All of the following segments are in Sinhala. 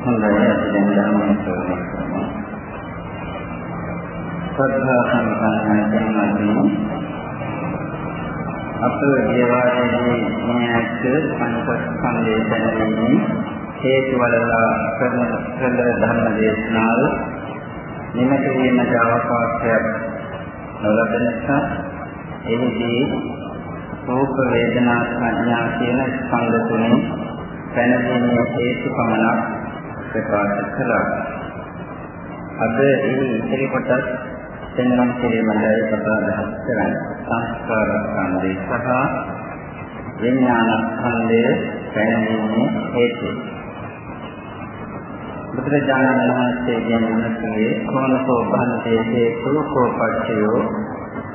හොඳයි අපි දැන් ධර්මයේ ප්‍රවේශ සද්ධා සම්පන්නයන්ගේ අප දේවාලයේ න්‍යායක පංචස්කන්ධයේ දැනීමේ හේතු වලලා කරන කළ ධර්ම දේශනාව නිමත වීමට අවකාශයක් නොලබන නිසා එහිදී රූප වේදනා සංඥා කියන ස්කන්ධ තුනේ පැනවීමේ හේතු පමණක් ප්‍රකාශ කළා. අද එහි ඉතිරි කොටස් දෙන්නම් පිළිබඳව කතා බහ කරන්නේ. සංස්කාර ස්කන්ධය සහ විඥාන ස්කන්ධය පැනවීමේ හේතු. බුදුරජාණන් වහන්සේගෙන් උනසේ කෝනකෝ බන්තේ හේතු කෝපච්චයෝ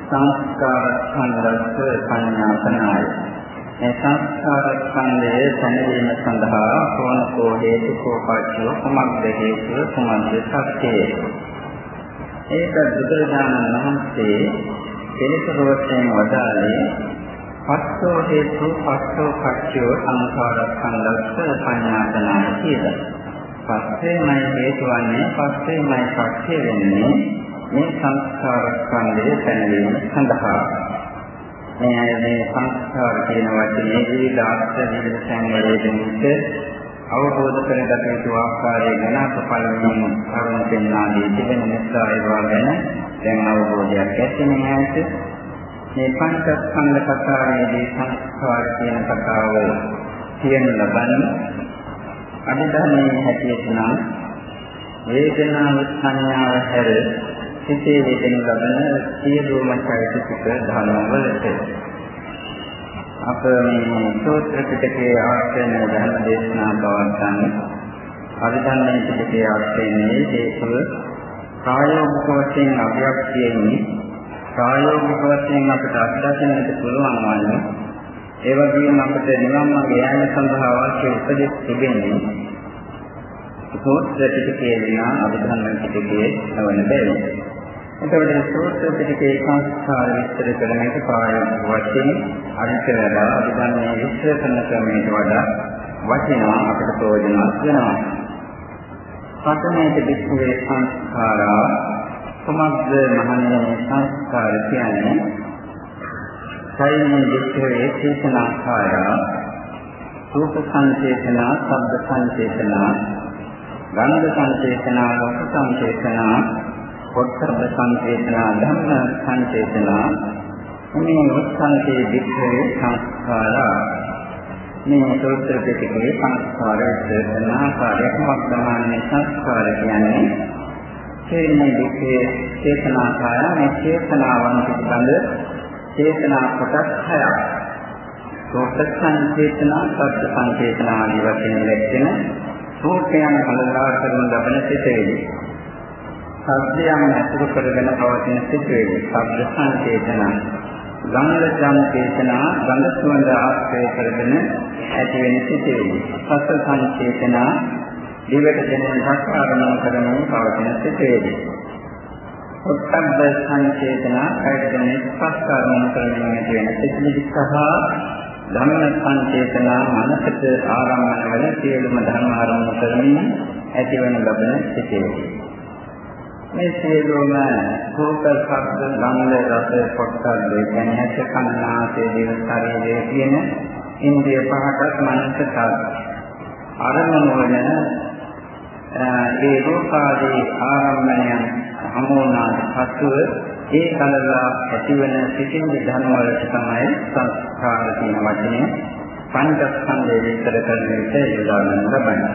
සංස්කාර ස්කන්ධස්ස සංඥාතනාය මේ සංස්කාර ස්කන්ධය දැනීම සඳහා කොනකෝ හේතු කෝපච්චෝ කුමක්ද හේතුව කුමක්ද සත්‍යය ඒක බුදුරජාණන් වහන්සේ පිළිතුරුවෙන් වදාළේ පස්සෝ හේතු පස්සෝ පච්චෝ සංස්කාර ස්කන්ධස්ස සංඥාතනාය කියලා. පස්සේමයි හේතු වන්නේ පස්සේමයි පච්චය වෙන්නේ මේ සංස්කාර ස්කන්ධය දැනීම සඳහා මේ මේ සංස්කාර කියන වචනේ විලාස විලසන් වලදී අවබෝධ කරගත යුතු ආකාරය ගැන අපලමින් කරුණු පෙන්වාදී තිබෙන නිසා ඒවා ගැන දැන් අවබෝධයක් ඇති නැහැට මේ පංචස්කන්ධ කතාවේදී සංස්කාර කියන කතාව කියන ලබන්නේ අභිධර්මයේ හැටියට නම් වේදනාව සංඥාව හැර සිතේ වේදෙන ලබන සියලුම චෛතසික ධර්මවලට. අප මේ සූත්‍ර පිටකයේ ආශ්‍රයන ධර්ම දේශනා පවත්වන්නේ අවිධර්මයේ පිටකයේ ආශ්‍රයනේ හේතුව ප්‍රායෝගික වශයෙන් අභ්‍යක්තියෙන්නේ ප්‍රායෝගික වශයෙන් අපට අත්දකින්නට පුළුවන් වන්නේ ඒ වගේම අපට නිවන් මාර්ගය යෑම සඳහා අවශ්‍ය උපදෙස් තිබෙන්නේ සූත්‍ර පිටකයේ විනා අවිධර්ම පිටකයේ නොවන බැවින්. එතකොට සූත්‍ර පිටකේ සංස්කාර විස්තර කරන එක ප්‍රායෝගික වශයෙන් අනිතරලා අභිධර්මයේ විස්තර කරන ක්‍රමයට වඩා වටිනා අපට ප්‍රයෝජනවත් වෙනවා. පතමේට විස්තරේ සංස්කාරා කුමක්ද මහන්නේ සංස්කාර කියන්නේ? සයිනේ විස්තරේ චේතනාකාරා රූප සංචේතනා, ශබ්ද සංචේතනා, ගන්ධ සංචේතනා, රස සංචේතනා පොට්ටබ්බ සංකේතනා ධම්ම සංකේතනා. මේ උත්සංකේ වික්‍රේ සංස්කාරා. මේ සූත්‍ර පිටකේ සංස්කාර විස්තරන ආකාරයක් වර්තමානයේ සංස්කාර කියන්නේ තේන්නේ වික්‍රේ චේතනාකාර මේ චේතනාවන් පිළිබඳ චේතනා කොටස් හයක්. සෝත සංකේතනා සත්‍ය සංකේතනා ආදී වශයෙන් ලැබෙන සෝතයන් හලලා කරන ලබන සිතේදී සබ්දයන් ඇසුරු කරගෙන පවතින සිතුවේ ශබ්ද සංකේතන. ගන්ධ සංකේතන ගන්ධ සුවඳ ආශ්‍රය කරගෙන ඇති වෙන සිතුවේ රස සංකේතන. දිවට දැනෙන රස ආරම්භ කරගෙන පවතින සිතුවේ උත්තබ්බ සංකේතන. කයිදෙන ස්පර්ශ ආරම්භ කරගෙන ඇති වෙන සිතුවේ සහ ධම්ම සංකේතන මනසට ආරම්භන වල සියලුම ධර්ම ආරම්භ කරමින් ඇතිවන ලබන සිතුවේ මේ සියලුම රූප, ශබ්ද, ගන්ධ, රස, පොට්ටබ්බ කියන්නේ ඇස, කන, නාසය, දිව, ශරීරයේ තියෙන ඉන්ද්‍රිය පහකට මනසට අරමුණු වන ඒ රූපාදී ආරම්භණයන් හමුවනාට පසුව ඒ කලලා ඇතිවන සිතින් ධර්ම වලට තමයි සංස්කාර කියන වචනේ පංචස්කන්ධය විස්තර කරන විට යොදා ගන්න ලබන්නේ.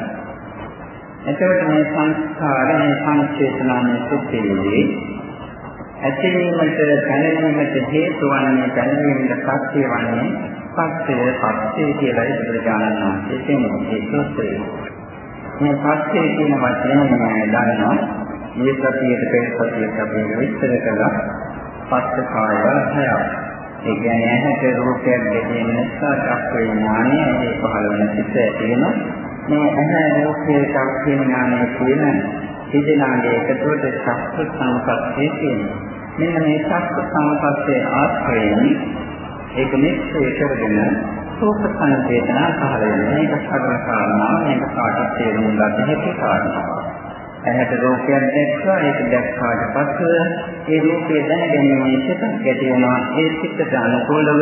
එතකොට මේ සංස්කාර මේ සංචේතනාමය සුද්ධියේදී ඇතිවීමට දැනීමට හේතු වන්නේ දැනීමට සත්‍ය වන්නේ සත්‍යය සත්‍ය කියලා බුදුරජාණන් වහන්සේ කියනවා ඒ සූත්‍රයේ. මේ සත්‍ය කියන වචනේ මම දන්නවා මේ සතියේ පෙරසතියේ අපි විස්තර කළා පස්ස කාය හයක්. ඒ කියන්නේ ඇහැට රූපයක් දෙකෙන් නිසා චක්ක විඥානය ඒ පහළ වෙන සිත් ඇති වෙනවා මේ ඇහැ රූපේ චක්ඛේ ඥානයේ කියන ඉදිනාගේ එකතුවට චක්ඛ සංපස්සේ කියනවා. මෙන්න මේ චක්ඛ සංපස්සේ ආශ්‍රයෙන් ඒක නිශ්චය කරගෙන සෝත සංකේතන පහළ වෙන මේක සාධන කාරණා මේක කාටත් තේරුම් ගන්න හැකි කාරණා. ඇහැට රූපයක් දැක්කා ඒක දැක්කාට පස්සේ ඒ රූපය දැනගැනීමේ සිතක් ඇති වෙනවා ඒ සිතට අනුකූලව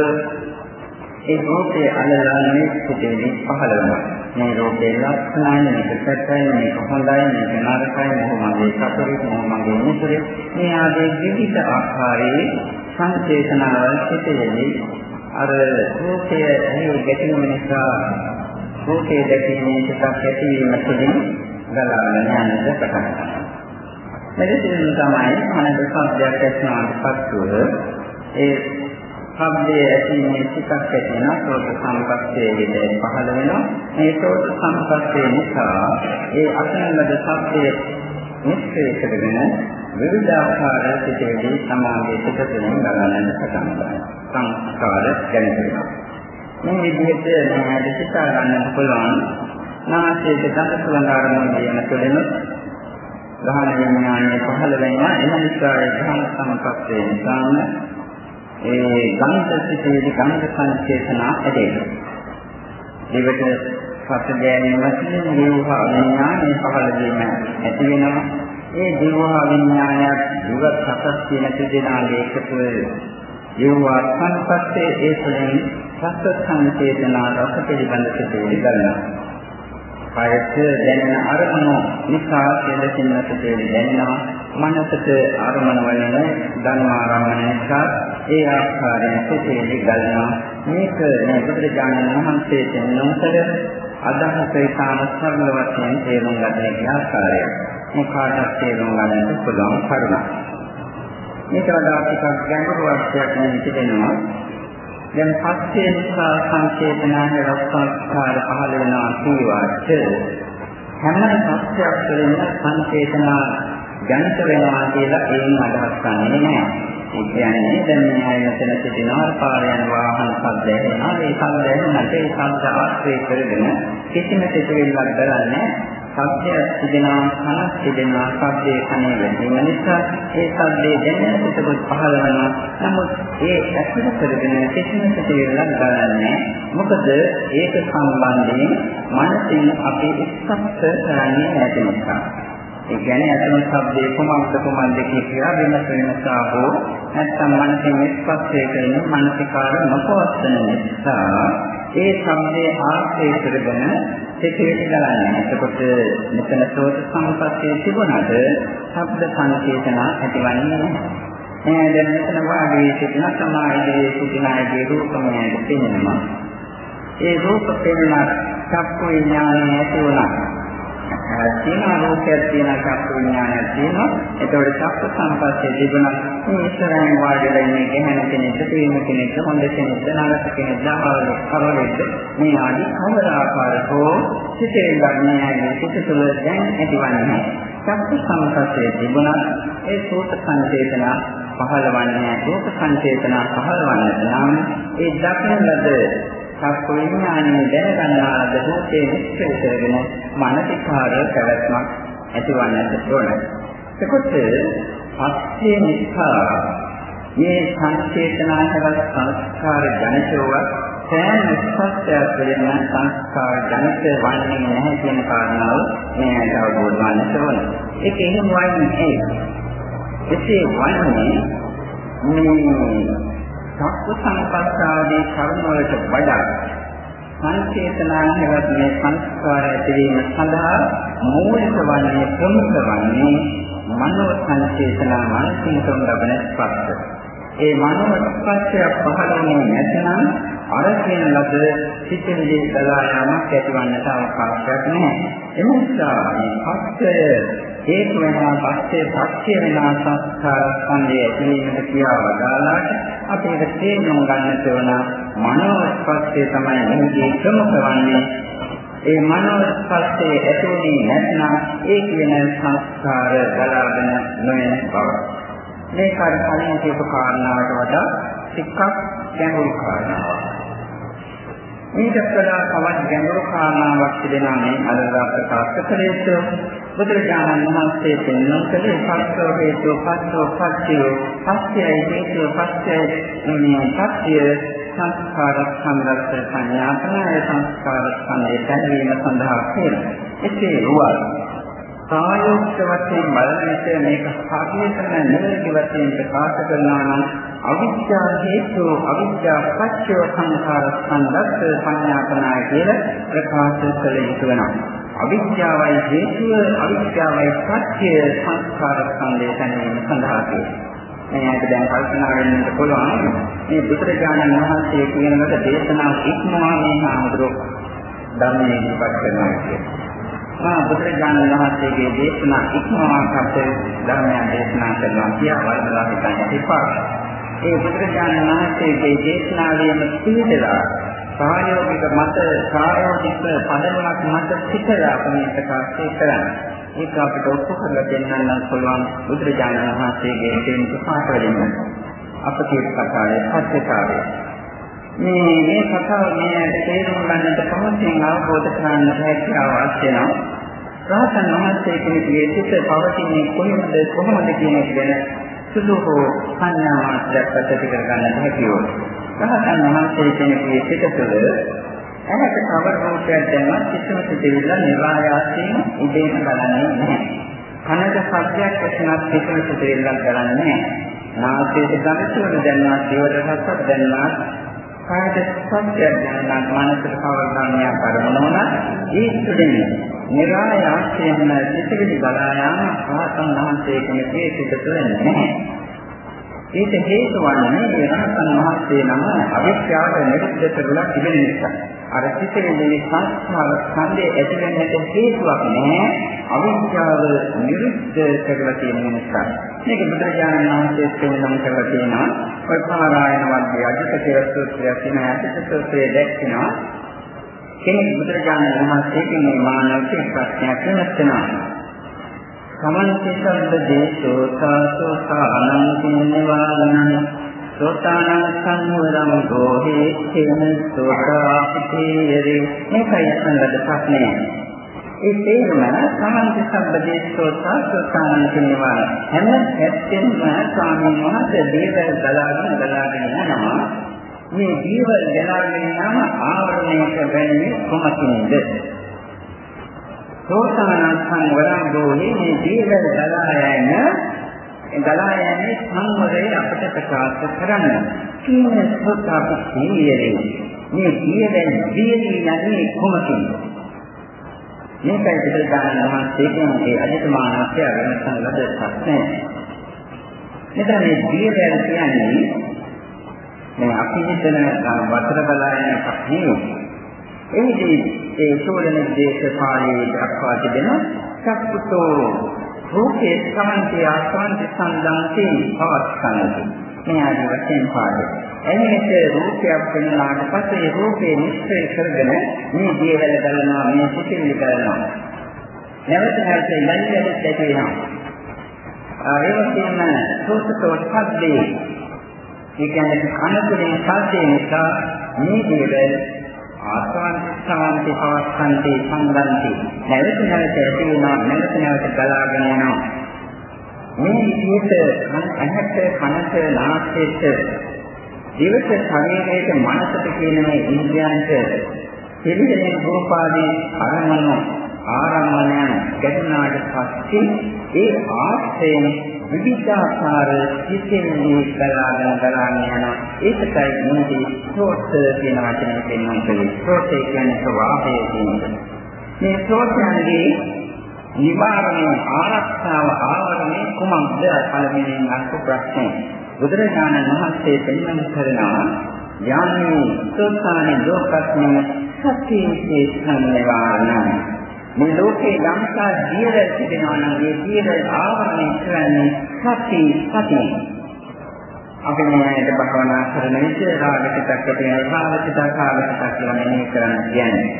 ඒ රූපයේ අලලන්නේ සිටේදී පහළ වෙනවා. මේ රූපේ ලක්ෂණයි මේක සැපයි මේක හොඳයි මේක නරකයි මොහොමගේ සතුරේ මොහොමගේ මුසුරේ මේ ආදී විවිධ ආකාරයේ සංකේතනවල සිටේදී අර රූපය ඇහි ගැටීම නිසා රූපයේ දැකීමේ සිතක් ඇතිවීම තුළින් ගලාගෙන යන්නට පටන් ගන්නවා. මෙලෙසින් තමයි මනස සබ්දයක් ඇසෙනාට පස්සෙ ඒ ශබ්දයේ ඇතිවීමේ සිතක් ඇති වෙනවා. සෝත සම්පස්සේ විදිහට පහළ වෙනවා. මේ සෝත සම්පස්සේ නිසා ඒ අසනලද ශබ්දයේ නිශ්චය කරගෙන විවිධ ආකාර සිටේදී සමාධිය සිට තුළින් ගලනන්න පටන් ගන්නවා. සංස්කාර දැනෙනවා මේ විදිහට නෑද සිතා ගන්නට පුළුවන් නාසයේ දත සුවඳ ආරම්භ වෙන තුළින් ගහන විඥානය පහළ වෙනවා. එම නිසා ඒ ධම්ම සම්පස්සේ නිසාම ඒ ගන්ධ සිටේදී ගන්ධ සංකේතන ඇදෙනවා. දෙවට පස ගැනීම වශයෙන් ජීවහා විඥානයේ පහළ වීම ඇති වෙනවා. ඒ ජීවහා විඥානයක් දුරත් සකස් කියන දෙදෙනාගේ එකතු ජීවහා සංපස්සේ ඒ තුළින් සත්‍ය සංකේතන රස පිළිබඳ සිටේදී ගන්නවා. කායයට දැනෙන අරමුණු නිසා කෙලෙසින්නට දැනෙනවා මනසට අරමුණ වලින් ධර්මාරම්මන නිසා ඒ ආකාරයෙන් සිටේලි ගන්නවා මේක මේ බුදුරජාණන් වහන්සේ දෙන්නතර අදහස ඉතාම සරල වශයෙන් තේරුම් ගන්න ආකාරය මේ කාටත් තේරුම් ගන්නට පුළුවන් කරුණක්. මේක වඩා ටිකක් ගැඹුරු අර්ථයක් නෙවෙයි දැන් පස්සේ නිසා සංකේතනාවේ රසස්කාර පහළ වෙනවා කියවාට හැම සත්‍යයක් තුළින්ම සංකේතනා ජනිත වෙනවා කියලා ඒන් අදහස් ගන්නෙ නෑ. ඒ කියන්නේ දැන් මේ අය මෙතන සිටිනවා පාරයන් වාහන ශබ්ද එනවා. ඒ ශබ්ද එනකොට ඒ ශබ්ද ආශ්‍රය කරගෙන කිසිම සිතුවිල්ලක් කරන්නේ සත්‍ය සිදෙනවා කන සිදෙනවා සත්‍යයේ කනේ වෙන නිසා ඒ සත්‍යයේ දැනෙන සිතකොත් පහළ වෙනවා නමුත් ඒ ඇසුර කරගෙන කිසිම සිතුවිල්ලක් කරන්නේ මොකද ඒක සම්බන්ධයෙන් මනසින් අපි ස්පර්ශ කරන්නේ නැති නිසා ඒ කියන්නේ අතන ශබ්දේ කොමන්ද කොමන්ද කියලා වෙනස් වෙනසා හෝ නැත්නම් මනසින් ස්පර්ශය කරන මානසිකාර නොපවත්තන නිසා ඒ ශබ්දේ ආශ්‍රය කරගෙන සිතේට ගලන්නේ. එතකොට මෙතන සෝත සම්පස්සේ තිබුණාද ශබ්ද සංකේතන ඇතිවන්නේ නැහැ. මේ දැන් මෙතන වාගේ සිටින සමාධියේ සිටින අයගේ රූපමය පෙනෙනවා. ඒ රූප පෙනෙන චක්කු විඥානය ඇති වුණා. තියෙන රූපයක් තියෙන චක්කු විඥානයක් තියෙනවා. ඒතකොට චක්ක සංපස්සේ තිබුණා. මේ ඉස්සරහින් වාඩිලා ඉන්නේ ගැහණ කෙනෙක්ද, තේම කෙනෙක්ද, හොඳ කෙනෙක්ද, නරක කෙනෙක්ද, අවල කවරෙක්ද මේ ආදී කවර ආකාරකෝ සිතේ ගන්නෑනේ සිත තුළ දැන් ඇතිවන්නේ. චක්ක සංපස්සේ තිබුණා. ඒ සෝත සංචේතන පහළවන්නේ රූප සංචේතන පහළවන්නට නම් ඒ දකින ලද සත්ව විඥානයේ දැනගන්නා දෝෂයේ නිශ්චය කරගෙන මානසිකාර පැවැත්මක් ඇතිවන්නට ඕන. එතකොට පස්සේ නිසා මේ සංචේතනාහවත් සංස්කාර ජනිතව සෑම ස්පර්ශයක් වෙන සංස්කාර ජනිත වන්නේ නැහැ කියන කාරණාව මේ අවබෝධ වන්නට ඕන. ඒක එහෙම වන්නේ එසේ වන්නේ මේ චක්කු සංපස්සාදී කර්ම වලට වඩා සංචේතනාහවත් මේ සංස්කාර ඇතිවීම සඳහා මූලික වන්නේ ප්‍රමුඛ වන්නේ මනෝ සංචේතනා මානසික ලබන ස්පර්ශ. ඒ මනෝ ස්පර්ශය පහළන්නේ නැත්නම් අර කියන ලද සිතිවිලි දලා යාමක් ඇතිවන්නට අවකාශයක් නැහැ. එනිසා මේ පස්ය හේතු වෙනවා පස්සේ සත්‍ය වෙනා සංස්කාර ස්කන්ධය ඇතිවීමට කියා වදාලාට අපිට තේරුම් ගන්නට ඕන මනෝස්පස්සේ තමයි මෙහිදී ප්‍රමුඛ වන්නේ. ඒ මනෝස්පස්සේ ඇතිවෙන්නේ නැත්නම් ඒ කියන සංස්කාර ගලාගෙන නොයන බව. මේ කාර්යයන් කියපු කාරණාවට වඩා ටිකක් ගැඹුරු කාරණාවක්. මේක වඩා තවත් ගැඹුරු කාරණාවක් තිබෙනා මේ අදලා ප්‍රකාශ කළ යුතු බුදුරජාණන් වහන්සේ පෙන්වන කලේ පස්සෝ හේතු පස්සෝ පස්සියෝ පස්සයයි හේතු පස්සයයි මේ පස්සිය සංස්කාර සංගත සංඥාපනය සංස්කාර සංයේ දැනීම සඳහා කියලා. එසේ වුවත් සායෝක්ෂ වශයෙන් බලන විට මේක හරියටම නිවැරදි වශයෙන් ප්‍රකාශ කරනවා නම් අවිද්‍යා හේතු අවිද්‍යා පත්‍ය සංඛාර සංදස්ස සංඥාපනාය කියලා ප්‍රකාශ කළ යුතු වෙනවා. අවිද්‍යාවයි හේතුව අවිද්‍යාවයි පත්‍ය සංස්කාර සංදේශනය සඳහා මේ ඇයිද දැන් කල්පනා වෙන්නත් පුළුවන් මේ බුදුරජාණන් වහන්සේ කියනකට දේශනා ඉක්මවා මේ ආමතුරු ධර්මයේ ඉපත් කරනවා කියන්නේ. මා බුදුරජාණන් වහන්සේගේ දේශනා ඉක්මවා කට ධර්මයන් දේශනා කරනවා කියා වර්ණලා හිතන්න එපා. ඒ බුදුරජාණන් වහන්සේගේ දේශනාවෙම පිළිදලා සායෝගික මත සායෝගික පදනමක් මත පිටලා අපි ප්‍රකාශ කරන්නේ. ඒක අපිට ඔප්පු කරලා දෙන්නන්න පුළුවන් බුදුරජාණන් වහන්සේගේ තේම ප්‍රකාශ වෙන්න. අපගේ කතාවේ සත්‍යතාවය. මේ මේ කතාව මේ තේරුම් ගන්නට පමණින් අවබෝධ කරගන්න හැකියාව අවශ්‍ය නම් රහතන් වහන්සේ කෙනෙකුගේ සිත පවතින්නේ කොහොමද කොහොමද කියන එක ගැන සුදු හෝ සංඥා මාත්‍රයක් පැත්තට කරගන්නට හැකියෝ. රහතන් වහන්සේ කෙනෙකුගේ සිත තුළ ඇහැට කවර රූපයක් දැම්මත් කිසිම සිතෙවිල්ල නිරායාසයෙන් ඉබේම බලන්නේ නැහැ. කනට සත්‍යයක් වශයෙන් කිසිම සිතෙවිල්ලක් කරන්නේ නැහැ. නාසයේ ගඳ සුවඳ දැනනවා, දිවට රසක් දැනනවා, කායට සත්‍යයක් දැනගන්න මනසට කවදානියක් කරනවා නම් ඒ තුළින් නිරායාසයෙන්ම සිතිවිලි බලා යාම ආසන්න වහන්සේ කෙනෙකුගේ සිත තුළ නැහැ. ඒක හේතු වන්නේ රහතන් වහන්සේ නම අවිද්‍යාවට නිරුද්ධ කරලා තිබෙන නිසා. අර සිතිවිලි සංස්කාර ඡන්දේ ඇතිවෙන්නට හේතුවක් නැහැ. අවිද්‍යාව නිරුද්ධ කරලා තියෙන නිසා. මේක බුදුරජාණන් වහන්සේ පෙන්වන්න කරලා තියෙනවා. ඔය පාරායන වර්ගයේ අධික කියලා සූත්‍රයක් තියෙනවා. අධික සූත්‍රයේ දැක්වෙනවා. කෙනෙක් බුදුරජාණන් වහන්සේගෙන් මේ මානව ප්‍රශ්නයක් වෙනවා. සමන්ති සබ්බ දේශෝ සාසෝ සානන්තින්නවානං සෝතානං සංවරං ගෝහේ තේන සෝතාපිතේරේ මේකයි අසංගත ප්‍රශ්නය. ඒ තේරුම සමන්ති සබ්බ දේශෝ සාසෝ සානන්තින්නවාන හැම ඇත්තෙන්ම ස්වාමීන් වහන්සේ දේවල් බලාගෙන බලාගෙන යනවා. මේ දේවල් බලාගෙන යන ආවරණයක වෙන්නේ කොහොමද? සෝතාන සංවරංගෝහි මේ ජීවල දලා යන දලා යන්නේ සංවරය අපට ප්‍රකාශ කරන්න. කීන සෝතාපට්ඨියරේ මේ ජීවල දීලි යන්නේ කොහොමද? මේකයි පිටදාන මහත්යේ කියන්නේ අධිතමානස්ය වෙනසන ලද ප්‍රශ්නය. මෙතන මේ ජීවල කියන්නේ මේ අපි හිතන වතර බලා යන එකක් නෙවෙයි. එහිදී ඒ සෝලන දේශ පාළියේ දක්වා තිබෙන සක්කුතෝ රූපේ සමන්තය ආසන්ති සම්දාන්ති පවස්සනති. මේ ආදී වශයෙන් පාඩය. එනිමිට රූපයක් වෙනාට පස්සේ රූපේ නිශ්චය කරගෙන මේ දේවල් බලනවා මේ සිතිවිලි කරනවා. නැවත නැවත යන්නේ ඇති වෙනවා. ඒ වගේම සෝතතෝ සද්දේ ඒ කියන්නේ කන තුළින් සද්දේ නිසා මේ දේවල් ආස්වාන්ති පවස්සන්ති සංගන්ති නැවත නැවත ඇති වෙනවා නැවත නැවත ගලාගෙන යනවා. මේ විදිහට ඇහැට කනට නාසයට දිවට ශරීරයට මනසට කියන මේ ඉන්ද්‍රයන්ට පිළිදෙන රූපාදී අරමුණු ආරම්භණයන් ගැටුණාට පස්සේ ඒ ආශ්‍රයෙන් විවිධාකාර සිතිවිලි බලාගෙන බලාගෙන යන ඒකයි මොනදී සෝත කියන වචනේ දෙන්නුම් සෝත කියන්නේ ස්වභාවය කියන්නේ. මේ සෝතයන්ගේ නිවාරණය ආරක්ෂාව ආවරණය කුමක්ද? පළමුවෙන් අහපු ප්‍රශ්නේ බුදුරජාණන් වහන්සේ පෙන්වන කරනවා යාමේ සෝතානේ ලෝකස්මේ සත්‍යයේ සංනිවාරණය මේ ලෝකේ යම්කා ජීවල් තිබෙනවා නම් ඒ ජීවල් ආවරණය කරන්නේ සති සතිය. අපි මේකට භවනා කරන විට රාගසිතක් ඇතිවෙන රාගසිතක් රාගසිතක් කියලා මෙනෙහි කරන්න කියන්නේ.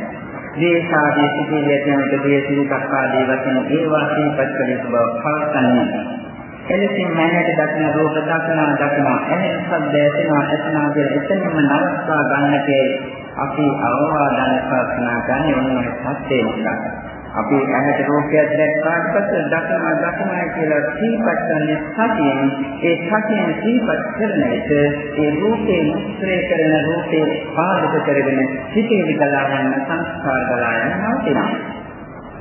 දේශාදී සිටියේ යනට දේශිතක් ආදී වශයෙන් ඒ වාසී පත්කලේ බව පවත්න්නේ. එලෙසින් මනකට දක්න රූප දක්න දක්න එනෙන් සද්ද ඇතිවෙනවා ඇතිවෙනවා කියලා එතනම නවත්වා ගන්නට අපි අවවාදන ප්‍රාර්ථනා කරන්නේ ඔන්න ඔය සත්‍යය නිසා. අපි ඇහැට රූපයක් දැක්කාට පස්සේ දකිනා දකිනා කියලා සීපත් කරන්නේ සතියෙන්. ඒ සතියෙන් සීපත් කරන විට ඒ රූපේ මිශ්‍රය කරන රූපේ පාදක කරගෙන සිටේ විකලායන සංස්කාර ගලායන නවතිනවා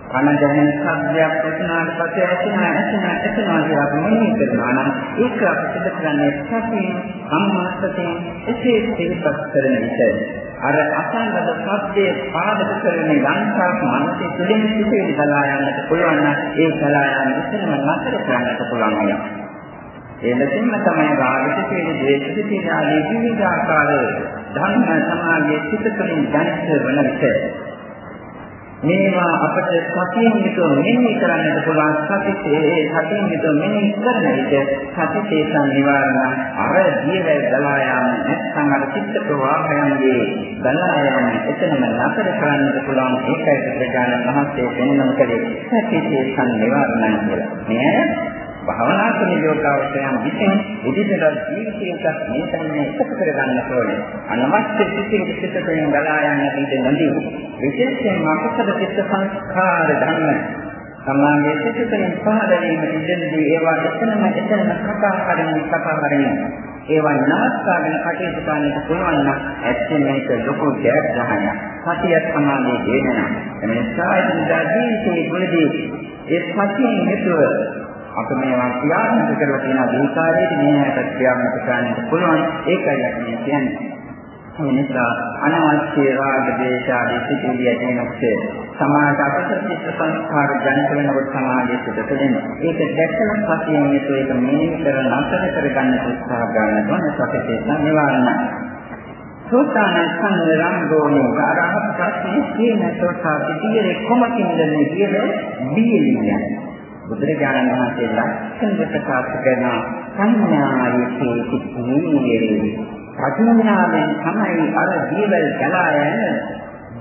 කන දැනෙන ශබ්දයක් වුණාට පස්සේ ඇසෙනා ඇසෙනා ඇසෙනා කියලා මෙනෙහි කරනවා නම් ඒක අපිට කරන්නේ සතියෙන් සම්මාසයෙන් එසේ සිහිපත් කරන විට අර අසංගත ශබ්දයේ පාදක කරන්නේ ලංකාවක් මනසේ තුලින් සිටේ ගලා යන්නට පුළුවන් නම් ඒ ගලා යන ඉස්සෙල්ම නතර කරන්නට පුළුවන් අය. ඒ ලෙසින්ම තමයි රාගිත කියන ද්වේෂිත කියන ආදී විවිධ ආකාර ධර්ම සමාගයේ සිට තුළින් දැනිට වන විට මේවා අපට සතියෙන් යුතුව මෙනෙහි කරන්නට පුළුවන් සතියේ ඒ සතියෙන් යුතුව මෙනෙහි කරන විට සතියේ සංනිවාරණ අර දියවැල් ගලා යාම නැත්නම් අර චිත්ත ප්‍රවාහයන්ගේ ගලා යාම එතනම නතර කරන්නට පුළුවන්. ඒකයි ප්‍රඥාන මහත්යේ වෙනම කලේ සතියේ සංනිවාරණ කියලා. මේ භාවනා කරන යෝගාවචරයන් විසින් ඉදිරියට ජීවිතයක මේ තමයි එකතු කරගන්න ඕනේ. අනවශ්‍ය සිතින් සිතකින් ගලා යන්න ඉඩ නැති. විශේෂයෙන්ම අකුසල චිත්ත සංස්කාර ධර්ම සමාගයේ සිතින් පහදවීම ඉඳන්දී ඒවා එතනම එතනම කතා කරමින් කතා කරමින් ඒවා නවත්වාගෙන කටයුතු කරන්නට පුළුවන් නම් ඇත්තම මේක ලොකු ජයග්‍රහණයක්. සතිය සමාධියේ දේනවා. එනිසා ඉඳලා ජීවිතයේ ගුණදී ඒ සතියෙන් හේතුව අප මේවා ක්‍රියාත්මක කරලා තියෙන දීකාරයේ මේ හැට ක්‍රියාත්මක කරන්නට පුළුවන්. ඒකයි අපි මේ කියන්නේ. ඒ නිසා අනවශ්‍ය රාග දේශ ආදී සිතුවිලි ඇතිවෙනකොට සමාජ අපසිත සංස්කාර ජනිත වෙනකොට සමාජයේ සිදුවෙන ඒක දැක්කම පස්සේ මේක ඒක මෙනෙහි කරන අතර කරගන්න උත්සාහ ගන්න ඕන සකසේ නිවාරණ සෝතාන සංරම්භෝනි ආරහත් ප්‍රශ්නේ කියන සෝතා පිටියේ කොමකින්ද මේ කියන්නේ බීලිය බුදුරජාණන් වහන්සේ ලක්ෂණ ප්‍රකාශ කරන සංඥායේ සිටිනේ ප්‍රඥාවෙන් තමයි අර ජීවල් ගලා යන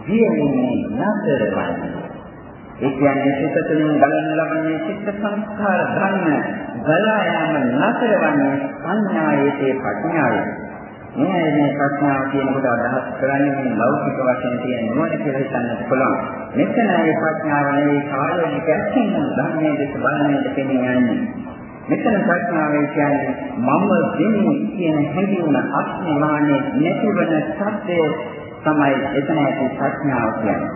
ජීවෙන්නේ නැතරවන්නේ ඒ කියන්නේ සිතතුලින් ගලන ලබන චිත්ත සංස්කාර ධර්ම ගලා යාම නැතරවන්නේ සංඥායේ ප්‍රඥාවේ. මේ මේ ප්‍රඥාව කියනකොට අදහස් කරන්නේ මේ ලෞකික වශයෙන් තියෙන නුවණ කියලා හිතන්නත් පුළුවන්. මෙතන මේ ප්‍රඥාව නෙවෙයි කායෝනික ඇසින් ධර්මයේ දෙස බලන්නේ දෙකෙන්නේ. මෙතන ප්‍රඥාව කියන්නේ මම දෙන්නේ කියන හැඟීම අස්මිමානේ නැතිවන සත්‍යය තමයි එතන ඇති ප්‍රඥාව කියන්නේ.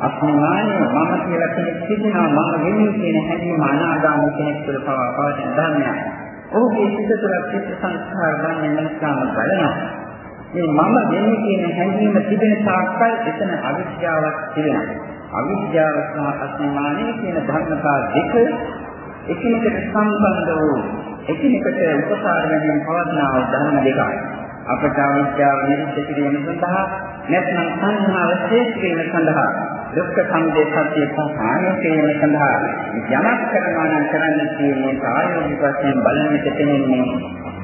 අස්මිමානේ මම කියලා කෙනෙක් සිටිනවා මම වෙන්නේ කියන හැඟීම අනාගාමී කෙනෙක් තුළ පවා පවතින ධර්මයක්. ඔහුගේ සිත තුළ චිත්ත සංස්කාර ගන්න මනසම බලනවා. මේ මම දෙන්නේ කියන හැඟීම තිබෙන තාක්කල් එතන අවිද්‍යාවක් තිබෙනවා. අවිද්‍යාව සහ අස්මානයේ කියන ධර්මතා දෙක එකිනෙකට සම්බන්ධ වූ එකිනෙකට උපකාර වෙමින් පවත්නා ධර්ම දෙකයි. අපට අවිද්‍යාව නිරුද්ධ කිරීම සඳහා නැත්නම් සංහාව ශේෂ කිරීම සඳහා දුක්ඛ සමුදය සත්‍ය පහාණය කිරීම සඳහා යමක් කරනවා නම් කරන්න තියෙන්නේ කායෝනික වශයෙන් බලන්නට තෙන්නේ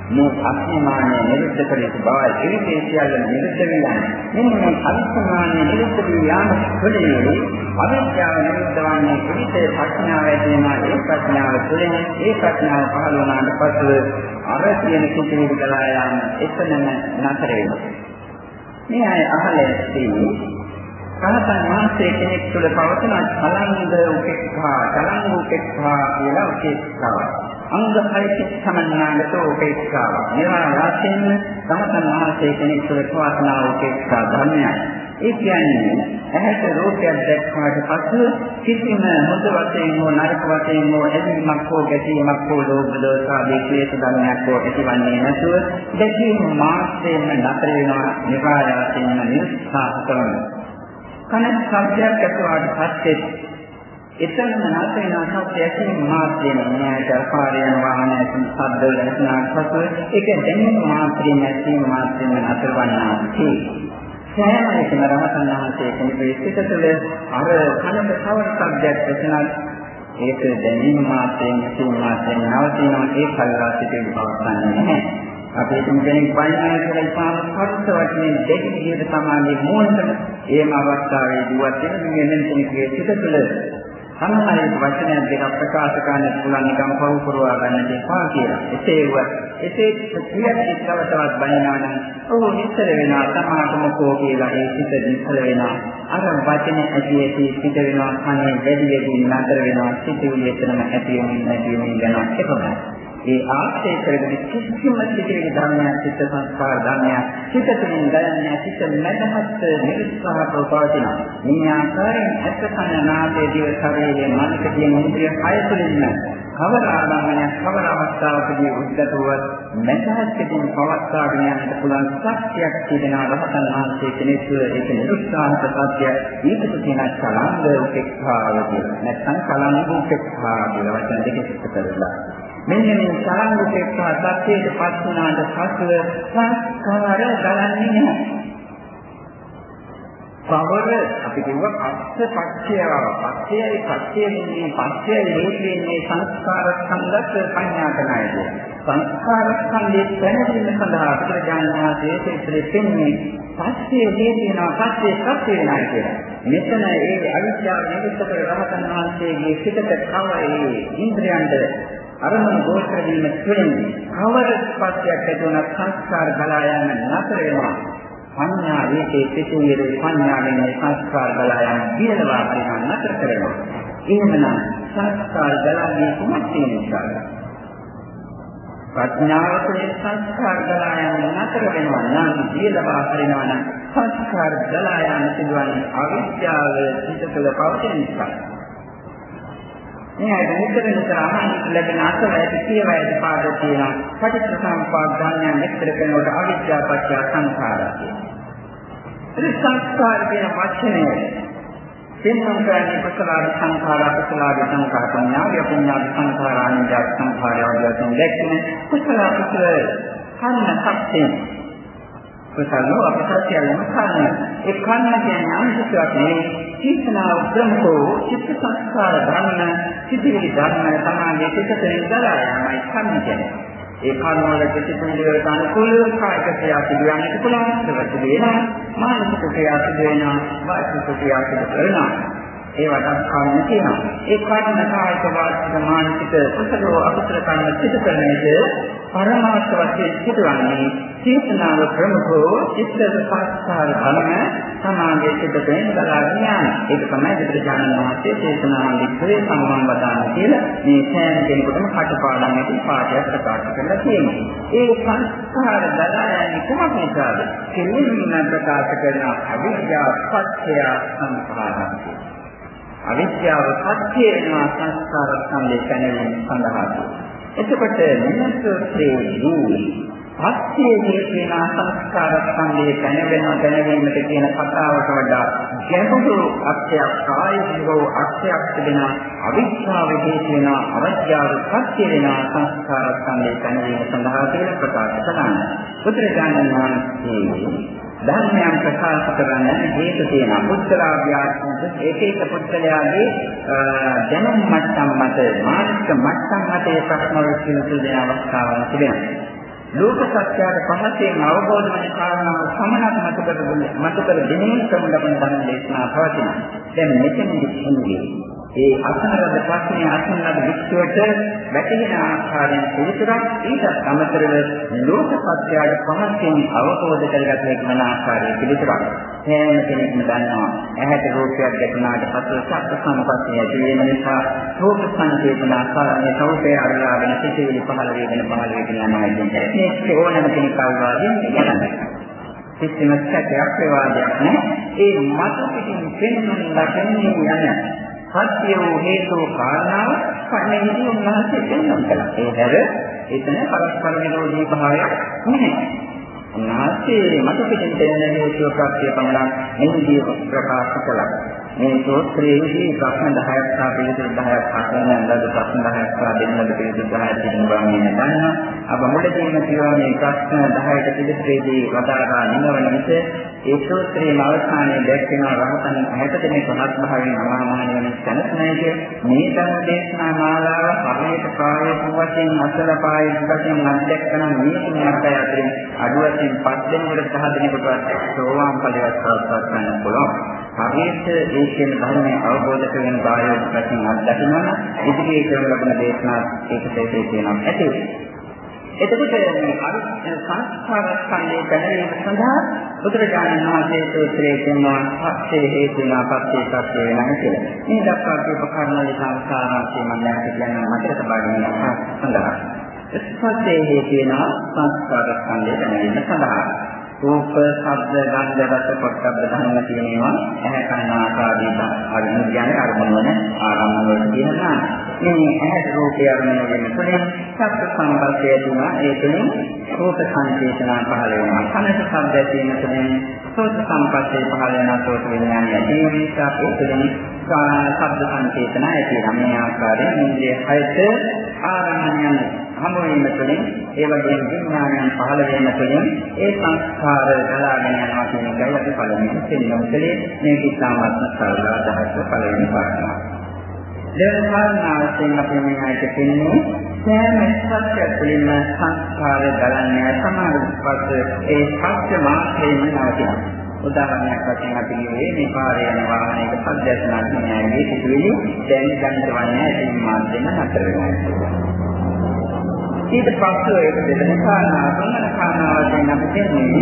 මේ අස්මානය නිරුද්ධ කළ යුතු බවයි ඒ සියල්ල නිරුද්ධ වෙනවා මෙන්න මේ අස්මානය නිරුද්ධ වී යාම තුළින් අවිද්‍යාව නිරුද්ධ වන්නේ පිළිතේ ප්‍රඥාව ඇතිවෙනවා ඒ ප්‍රඥාව තුළින් ඒ ප්‍රඥාව පහළ වුණාට පසු අර කියන කුතුහල ගලා යාම එතනම නතර වෙනවා මේ අය අහලා තියෙන්නේ රහතන් වහන්සේ කෙනෙක් තුළ පවතින කලංග උපේක්ඛා කලංග උපේක්ඛා කියලා උපේක්ඛාව. අංග හයිත සමන්නාගත උපේක්ඛාව. මේවා වාසයෙන් රහතන් වහන්සේ කෙනෙක් තුළ පවතින උපේක්ඛා ධර්මයයි. ඒ කියන්නේ ඇහැට රූපයක් දැක්වාට පසු කිසිම හොඳ වශයෙන් හෝ නරක වශයෙන් හෝ ඇලීමක් හෝ ගැටීමක් හෝ ලෝභ දෝෂ ආදී ක්ලේශ ධර්මයක් හෝ ඇතිවන්නේ නැතුව දැකීම මාත්‍රයෙන්ම නතර වෙනවා නිරායාසයෙන්ම නිස්සාර කරනවා. කන ශබ්දයක් ඇතුවාට පස්සේ එතනම නැත වෙන සත්‍යයෙන් මාත්‍රයෙන් නෑට පාරයන් වාහන ඇතුන් ශබ්ද වලනාට පසු ඒක දැනීම මාත්‍රයෙන් නැතිව මාත්‍රයෙන් අතරවන්නාති සෑම එකම රහතන් වහන්සේ කෙනෙකුගේ සිත තුළ අර කනක කවර ශබ්දයක් ඇසෙනත් ඒක දැනීම මාත්‍රයෙන් නැතිව මාත්‍රයෙන් නවතිනවා. ඒ කල්වා සිටින බවක් නැහැ. අපි තුන් කෙනෙක් වයින්නා කියලා ඉපාම පස්ස වචනේ දෙකේ විදිහට තමයි මූලිකම ඒම අවස්ථාවේදී වත් වෙන මේ වෙන කෙනෙකුගේ සිත තුළ සමහරවිට වචනයක් දෙකක් ප්‍රකාශ කරන්නත් පුළුවන් නිකම් පවු පුරවා ගන්න දෙපා කියලා. එසේ වුවත් එසේ කියත් තව තවත් බණිනවා නම් ඔහු නිතර වෙනවා සමාතම කෝ කියලා ඒ සිත නිතර වෙනවා. අර වචන ඇති ඇති සිත වෙනවා කන්නේ වැඩි වැඩි නතර වෙනවා සිතුවිලි එතනම ඇති වෙමින් නැති වෙමින් යනවා ඒකමයි. ඒ ආශ්‍රය කරගෙන කිසිම සිතිවිලි ධර්මයක් චිත්ත සංස්කාර ධර්මයක් චිත්ත තුළින් ගලන්නේ චිත්ත මැදහත් නිරුත්සාහ ප්‍රපාදින මේ ආකාරයෙන් අත්කනාතේ දිව ශරීරයේ මනස කියන ඉන්ද්‍රිය හය තුළින්ම කවර ආරම්භයක් කවර අවස්ථාවකදී උද්ගතවත් මැදහත්කින් පවත්වාගෙන යන්නට පුළුවන් ශක්තියක් තිබෙන රහතන් වහන්සේ කෙනෙක් ඒක නිරුත්සාහක සත්‍ය ඊට කියන කලංග උපේක්ෂාව කියලා. නැත්නම් කලංග උපේක්ෂා කියලා වචන දෙකක් කරලා. මෙන්න මේ තරංගකේක්ෂා සත්‍යයට පත් වුණාට පසුව සංස්කාර ගලන්නේ නැහැ. පවර අපි කිව්වා පස්ස පච්චය පච්චයයි පච්චයෙන්නේ පච්චයයි හේතුන්නේ සංස්කාර සංගත පඤ්ඤාතනයද සංස්කාර සංදේ දැනීම සඳහා ප්‍රඥානා දේශේ දෙන්නේ පස්සේ හේතුනා පස්සේ සත්‍ය වෙනා කියලා. මෙතන ඒ අවිද්‍යාව නිමිත්ත කර රහතන් වහන්සේගේ සිතට කව ඒ ඉන්ද්‍රයන්ට අරමුණු ගෝචර වීම තුළින් කවර ස්පර්ශයක් ඇති වුණත් සංස්කාර බලා යන නතර වෙනවා. පඤ්ඤා වේතේ පිටුයේ පඤ්ඤාවෙන් සංස්කාර බලා යන දිනනවා කියන නතර කරනවා. එහෙමනම් සංස්කාර බලාගේ කුමක් තියෙන නිසාද? ප්‍රඥාවතේ සංස්කාර බලා යන නතර වෙනවා නම් දිනනවා හරිනවා නම් සංස්කාර බලා යන සිදුවන්නේ අවිද්‍යාව පිටකල පවතින නිසා. මේ අය නිතර නිතර අහන්න ලැබෙන අසල ඇති කියව ඇති පාඩ තියෙනවා. පටිච්චසමුප්පාද ධර්මයන් විස්තර කරනකොට අවිද්‍යාව පත්‍ය සංඛාරය කියනවා. සංස්කාර කියන වචනේ පෙන්වන කරන්නේ කුසලාද සංඛාරා කුසලාද සංඛාර පුඤ්ඤාය පුඤ්ඤාද සංඛාරා අනිත්‍ය සංඛාරය වගේ දැක්කනේ කුසල කුසල කන්න සත්‍යය කුසලෝ අපසත්‍යයම කන්න ඒ කන්න කියන්නේ අනිත්‍යයක් නෙවෙයි චේතනාව ප්‍රමුඛෝ චිත්ත සංස්කාර ධර්ම සිතිවිලි ධර්ම තමයි පිටතෙන් දලා යමයි කන්නේ කියන්නේ. ඒ කර්ම වල ප්‍රතිපදිවලට අනුකූලව කායික ක්‍රියා සිදුවන්නට පුළුවන්. ඒක වෙනවා. මානසික ක්‍රියා සිදු වෙනවා. වාචික ක්‍රියා සිදු කරනවා. ඒවට කර්ම කියනවා. ඒ කර්ම කායික වාචික මානසික කුසල අකුසල කර්ම සිදු කරන විට පරමාර්ථ වශයෙන් සිදුවන්නේ චේතනාව ප්‍රමුඛෝ චිත්ත සංස්කාර ධර්ම සමාගයේ සිදුවෙන බලාගෙන යන. ඒක තමයි බුදුරජාණන් වහන්සේ චේතනාව විස්තරේ සම්මන්වදාන කියලා මේ සෑම කෙනෙකුටම කටපාඩම් ඇති පාඩයක් ප්‍රකාශ කරලා තියෙනවා. ඒ සංස්කාර දලායන්නේ කොහොමද නිසාද? කෙලින්ම ප්‍රකාශ කරන අවිද්‍යාව පත්‍ය සංස්කාරය. අවිද්‍යාව පත්‍ය වෙනවා සංස්කාර සම්ලේ පැනවීම සඳහා. එතකොට මෙන්නසෝත්‍රයේදී පස්සේ කියන සංස්කාර සම්ලේ පැනවෙන දැනවීමට කියන කතාවට වඩා ගැඹුරු අර්ථයක් කායිකව අර්ථයක් තිබෙන අවිද්‍යාවේ කියන අවඥාව පත්‍ය වෙන සංස්කාර සම්ලේ පැනවීම සඳහා කියලා ප්‍රකාශ කරනවා. බුදුරජාණන් වහන්සේ ධර්මයන් ප්‍රකාශ කරන හේතු තියෙනවා. පුත්‍රාභ්‍යාසයෙන් ඒක එක පුත්‍රයාගේ දැනුම් මට්ටම් මත මානසික මට්ටම් මත ඒ ප්‍රශ්න වල සිදුවෙන අවස්ථාවන් තිබෙනවා. ලෝක සත්‍යයට පහසෙන් අවබෝධ වන කාරණාව සමනක් මත කර මත කර දෙන්නේ ක්‍රම ලබන ධර්ම දේශනා පවතිනවා. දැන් මෙතනදී කියන්නේ ඒ අසනලද ප්‍රශ්නේ අසනලද විශ්වයට වැටෙන ආකාරයෙන් පිළිතුරක් ඊට අමතරව ලෝක සත්‍යයට පහසෙන් අවබෝධ කරගත හැකි වන ආකාරයේ පිළිතුරක්. හැම කෙනෙක්ම දන්නවා ඇහැට රූපයක් දැකනාට පසු සත්‍ය සම්පස්සේ ඇති වෙන නිසා රූප සංකේතන ආකාරයේ සෞතේ අරලාගෙන සිටිවිලි පහළ වේගෙන පහළ වේගෙන යනවා කියන්නේ. මේ ඕනම කෙනෙක් අවවාදයෙන් යනවා. කිසිම සැකයක් ප්‍රවාදයක් නැහැ. ඒ මත පිටින් පෙන්වන ලක්ෂණේ යන සත්‍ය වූ හේතු කාරණාව කණෙහිදී උන්වහන්සේ දෙන්නම් කළා. ඒ හැර එතන පරස්පර විරෝධී භාවයක් නැහැ. උන්වහන්සේ මත පිටින් දෙන හේතු ප්‍රත්‍ය පමණක් මෙහිදී ප්‍රකාශ කළා. මේ සූත්‍රයේදී ප්‍රශ්න 10ක් සහ පිළිතුරු 10ක් අසන ලද ප්‍රශ්න 10ක් සහ දෙන ලද පිළිතුරු 10ක් තිබෙනවා මම දන්නවා. අප මුලදීම කියවා මේ ප්‍රශ්න 10ට පිළිතුරේදී වදාරා නිමවන විට ඒ සූත්‍රයේ අවසානයේ දැක්වෙන රහතන් 60 දෙනෙක් රහත් භාවයෙන් අමාමහණ වෙන තැනයි මේ ධර්ම දේශනා මාලාව පරිණත ප්‍රායෝගික වශයෙන් අසල පායේ වශයෙන් අධ්‍යක්ෂණ මේ තුනකට අතරින් අඩු වශයෙන් 5 දෙනෙකුට 10 දෙනෙකුට සෝවාන් ඵලයක් සාක්ෂාත් කරගන්න පුළුවන්. හරියට ඒ කියන ධර්මය අවබෝධ කරගෙන බාහිර පැත්තෙන් අත්දකිනවා ඉදිරියේ කරන ලබන දේශනා ඒකට ඒ කියනවා ඇති එතකොට මේ අර සංස්කාර ස්කන්ධය දැනීම සඳහා බුදුරජාණන් වහන්සේ සූත්‍රයේ කියනවා පස්සේ හේතුනා පස්සේ සත්‍ය වෙනවා කියලා. මේ දක්වා කියපු කර්මවල සංස්කාරාංශය මම දැන් කියන්නේ මතක තබා ගැනීම සඳහා. ස්පස්සේ හේතුනා සංස්කාර ස්කන්ධය දැනීම සඳහා. රූප, ශබ්ද, ගන්ධ, රස, පොට්ටබ්බ ධර්ම කියනවා. ඇහැ කන ආකාරී අරමුණු කියන්නේ අරමුණු වන ආරම්භ වල කියනවා. මේ ඇහැ රූපය අරමුණු වෙන තුලින් සත්‍ය සම්පස්සේ තුන ඒ තුලින් රූප සංකේතනා පහළ වෙනවා. කනට ශබ්ද තියෙන තුලින් සෝත සම්පස්සේ පහළ වෙනවා. සෝත විඥානය ඇති වෙන නිසා ඒ තුලින් ශබ්ද සංකේතනා ඇති වෙනවා. මේ ආකාරයෙන් ඉන්ද්‍රිය හයට ආරම්භයන් හමු වීම තුළින් ඒ වගේම විඥානයන් පහළ වීම තුළින් ඒ සංස්කාර ගලාගෙන යනවා කියන එකයි අපි පළමුවෙන් තේරුම්කලේ මේ කිතාමත්ම සරල අදහස පළවෙනි කාරණා. දෙවන කාරණාවෙන් අපි මේ ආයත කියන්නේ සෑම සත්‍ය තුළින්ම සංස්කාර ගලන්නේ සමාන පස්ස ඒ සත්‍ය මාත්‍රේම නවතිනවා. උදාහරණයක් වශයෙන් අපි කියුවේ මේ පාරේ යන වාහනයක පද්‍යස්නා කියන්නේ සිදුවෙලි දැන් ගන්න වන්නේ ඇතින් මාත්‍රෙම නතර වෙනවා. ඊට පස්සේ ඒක දෙවෙනි කාරණා තුන්වෙනි කාරණා වශයෙන් අපි කියන්නේ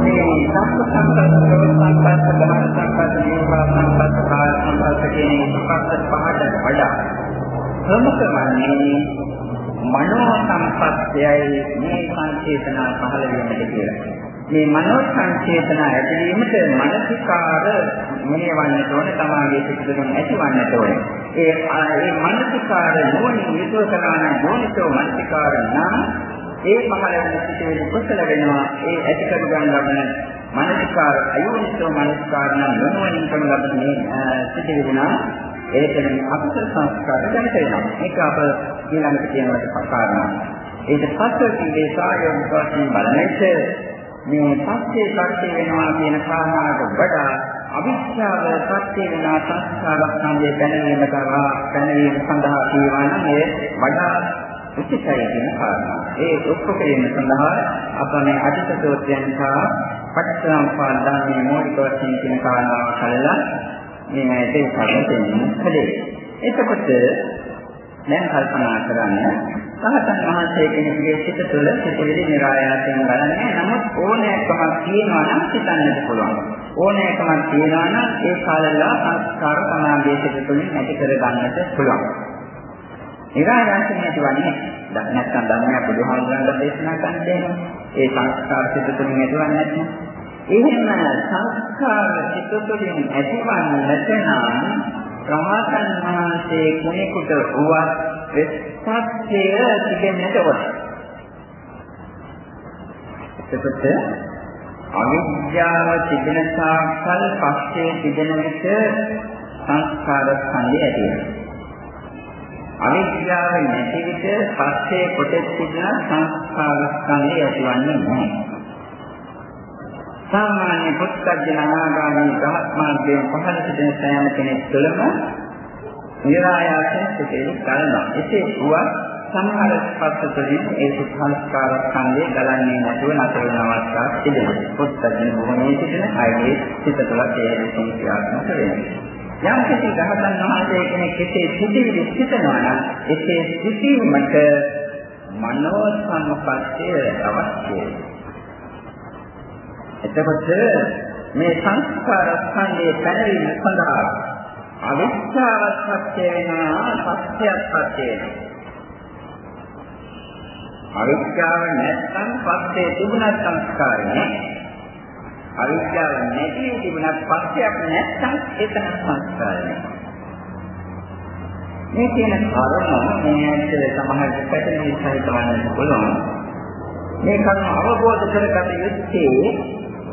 මේ සම්ප සංකල්ප සංකල්ප ධර්ම සංකල්ප නියෝග සංකල්ප කාය සංකල්ප කියන සංකල්ප පහට වඩා ප්‍රමුඛ වන්නේ මනෝ සම්පස්සයයි මේ සංකේතන පහළ වෙන්නේ කියලා. මේ මනෝ සංචේතන ඇතිවීමට මානසිකාර මෙහෙවන්නට ඕනේ තමාගේ සිතෙන් ඇතිවන්නට ඕනේ. ඒ ඒ මානසිකාර නොවනින් යුතුව කරන යෝනිසෝ මානසිකාර නම් ඒ පහළ වෙන සිතේ කුසල වෙනවා. ඒ ඇති කර ගන්න ලබන මානසිකාර අයෝනිසෝ මානසිකාර නම් නොවනින් කරන ලබන සිතේ වෙනවා. ඒකෙන් අකුසල සංස්කාර දැනට වෙනවා. මේක අප ඊළඟට කියනවට කාරණා. ඒක පස්සේ කියේ සායෝනික වශයෙන් බලන්නේ මේ සත්‍ය සත්‍ය වෙනවා කියන කාරණාවට වඩා අවිද්‍යාව සත්‍ය වෙනා සංස්කාරස්කන්ධය දැනීම කරා දැනීම සඳහා කියනවා නම් ඒ වඩා උචිතයි කියන කාරණා. ඒ ඔක්කොකේම සඳහා අප මේ අදිතෝත්‍යයන් සහ පටිච්චසමුප්පාදයේ මූලික වශයෙන් කියන කාරණාව කළා මේ ඇටේ කඩෙන්නේ කලේ. එතකොට දැන් කල්පනා කරන්න. සහතන් මහන්සිය කෙනෙකුගේ සිත තුළ සිතෙවිලි નિરાයාසයෙන් බලන්නේ නමුත් ඕනෑකමක් තියෙනවා නම් හිතන්නත් පුළුවන්. ඕනෑකමක් තියෙනවා නම් ඒ කාලලා සංස්කාර සමාගයේ සිත තුළින් ඇති කර ගන්නට පුළුවන්. නිරායාසයෙන් ඇතිවන්නේ නැත්නම් ධර්මය බුදුහාමුදුරන්ට දේශනා කරන්න ඒ සංස්කාර සිත තුළින් ඇතිවන්නේ නැත්නම් එහෙම සංස්කාර සිත තුළින් ඇතිවන්නේ නැත්නම් රහතන් වහන්සේ කෙනෙකුට වුවත් සත්‍යය තිබෙන්නට ඕන. එතකොට අවිද්‍යාව තිබෙන සාකල් පස්සේ තිබෙන විට සංස්කාර ස්කන්ධය ඇති වෙනවා. අවිද්‍යාව නැති විට පස්සේ කොටස් තිබෙන සංස්කාර ස්කන්ධය ඇතිවන්නේ නැහැ. සාමාන්‍ය පුත්කජන අනාගාමී බ්‍රහ්මාර්ගයෙන් පහළ සිටින සෑම කෙනෙක් තුළම නිරායාසයෙන් සිටේ ගන්නවා. එසේ වුවත් සමහර ස්පර්ශ තුළින් ඒ සංස්කාර ස්කන්ධය ගලන්නේ නැතුව නැතර වෙන අවස්ථා තිබෙනවා. පොත්පත්න භූමියේ සිටින අයගේ සිත තුළ ඒ විසින් ක්‍රියාත්මක වෙනවා. යම් කිසි ගහතන් වහන්සේ කෙනෙක් කෙසේ සිටිවිලි සිටනවා නම් එසේ සිටීමට මනෝ සම්පස්සය අවශ්‍යයි. එතකොට මේ සංස්කාර ස්කන්ධයේ පැනවීම සඳහා අවිද්‍යාවත් සත්‍ය වෙනවා සත්‍යයක් සත්‍ය වෙනවා. අවිද්‍යාව නැත්නම් පස්සේ තිබුණත් සංස්කාරය නෑ. අවිද්‍යාව නැති තිබුණත් පස්සයක් නැත්නම් එතන සංස්කාරය මේ කියන කරුණ මේ ඇත්තට සමහර පැටලෙන සහිත වන්නත් පුළුවන්. මේ කරුණ අවබෝධ කරගත යුත්තේ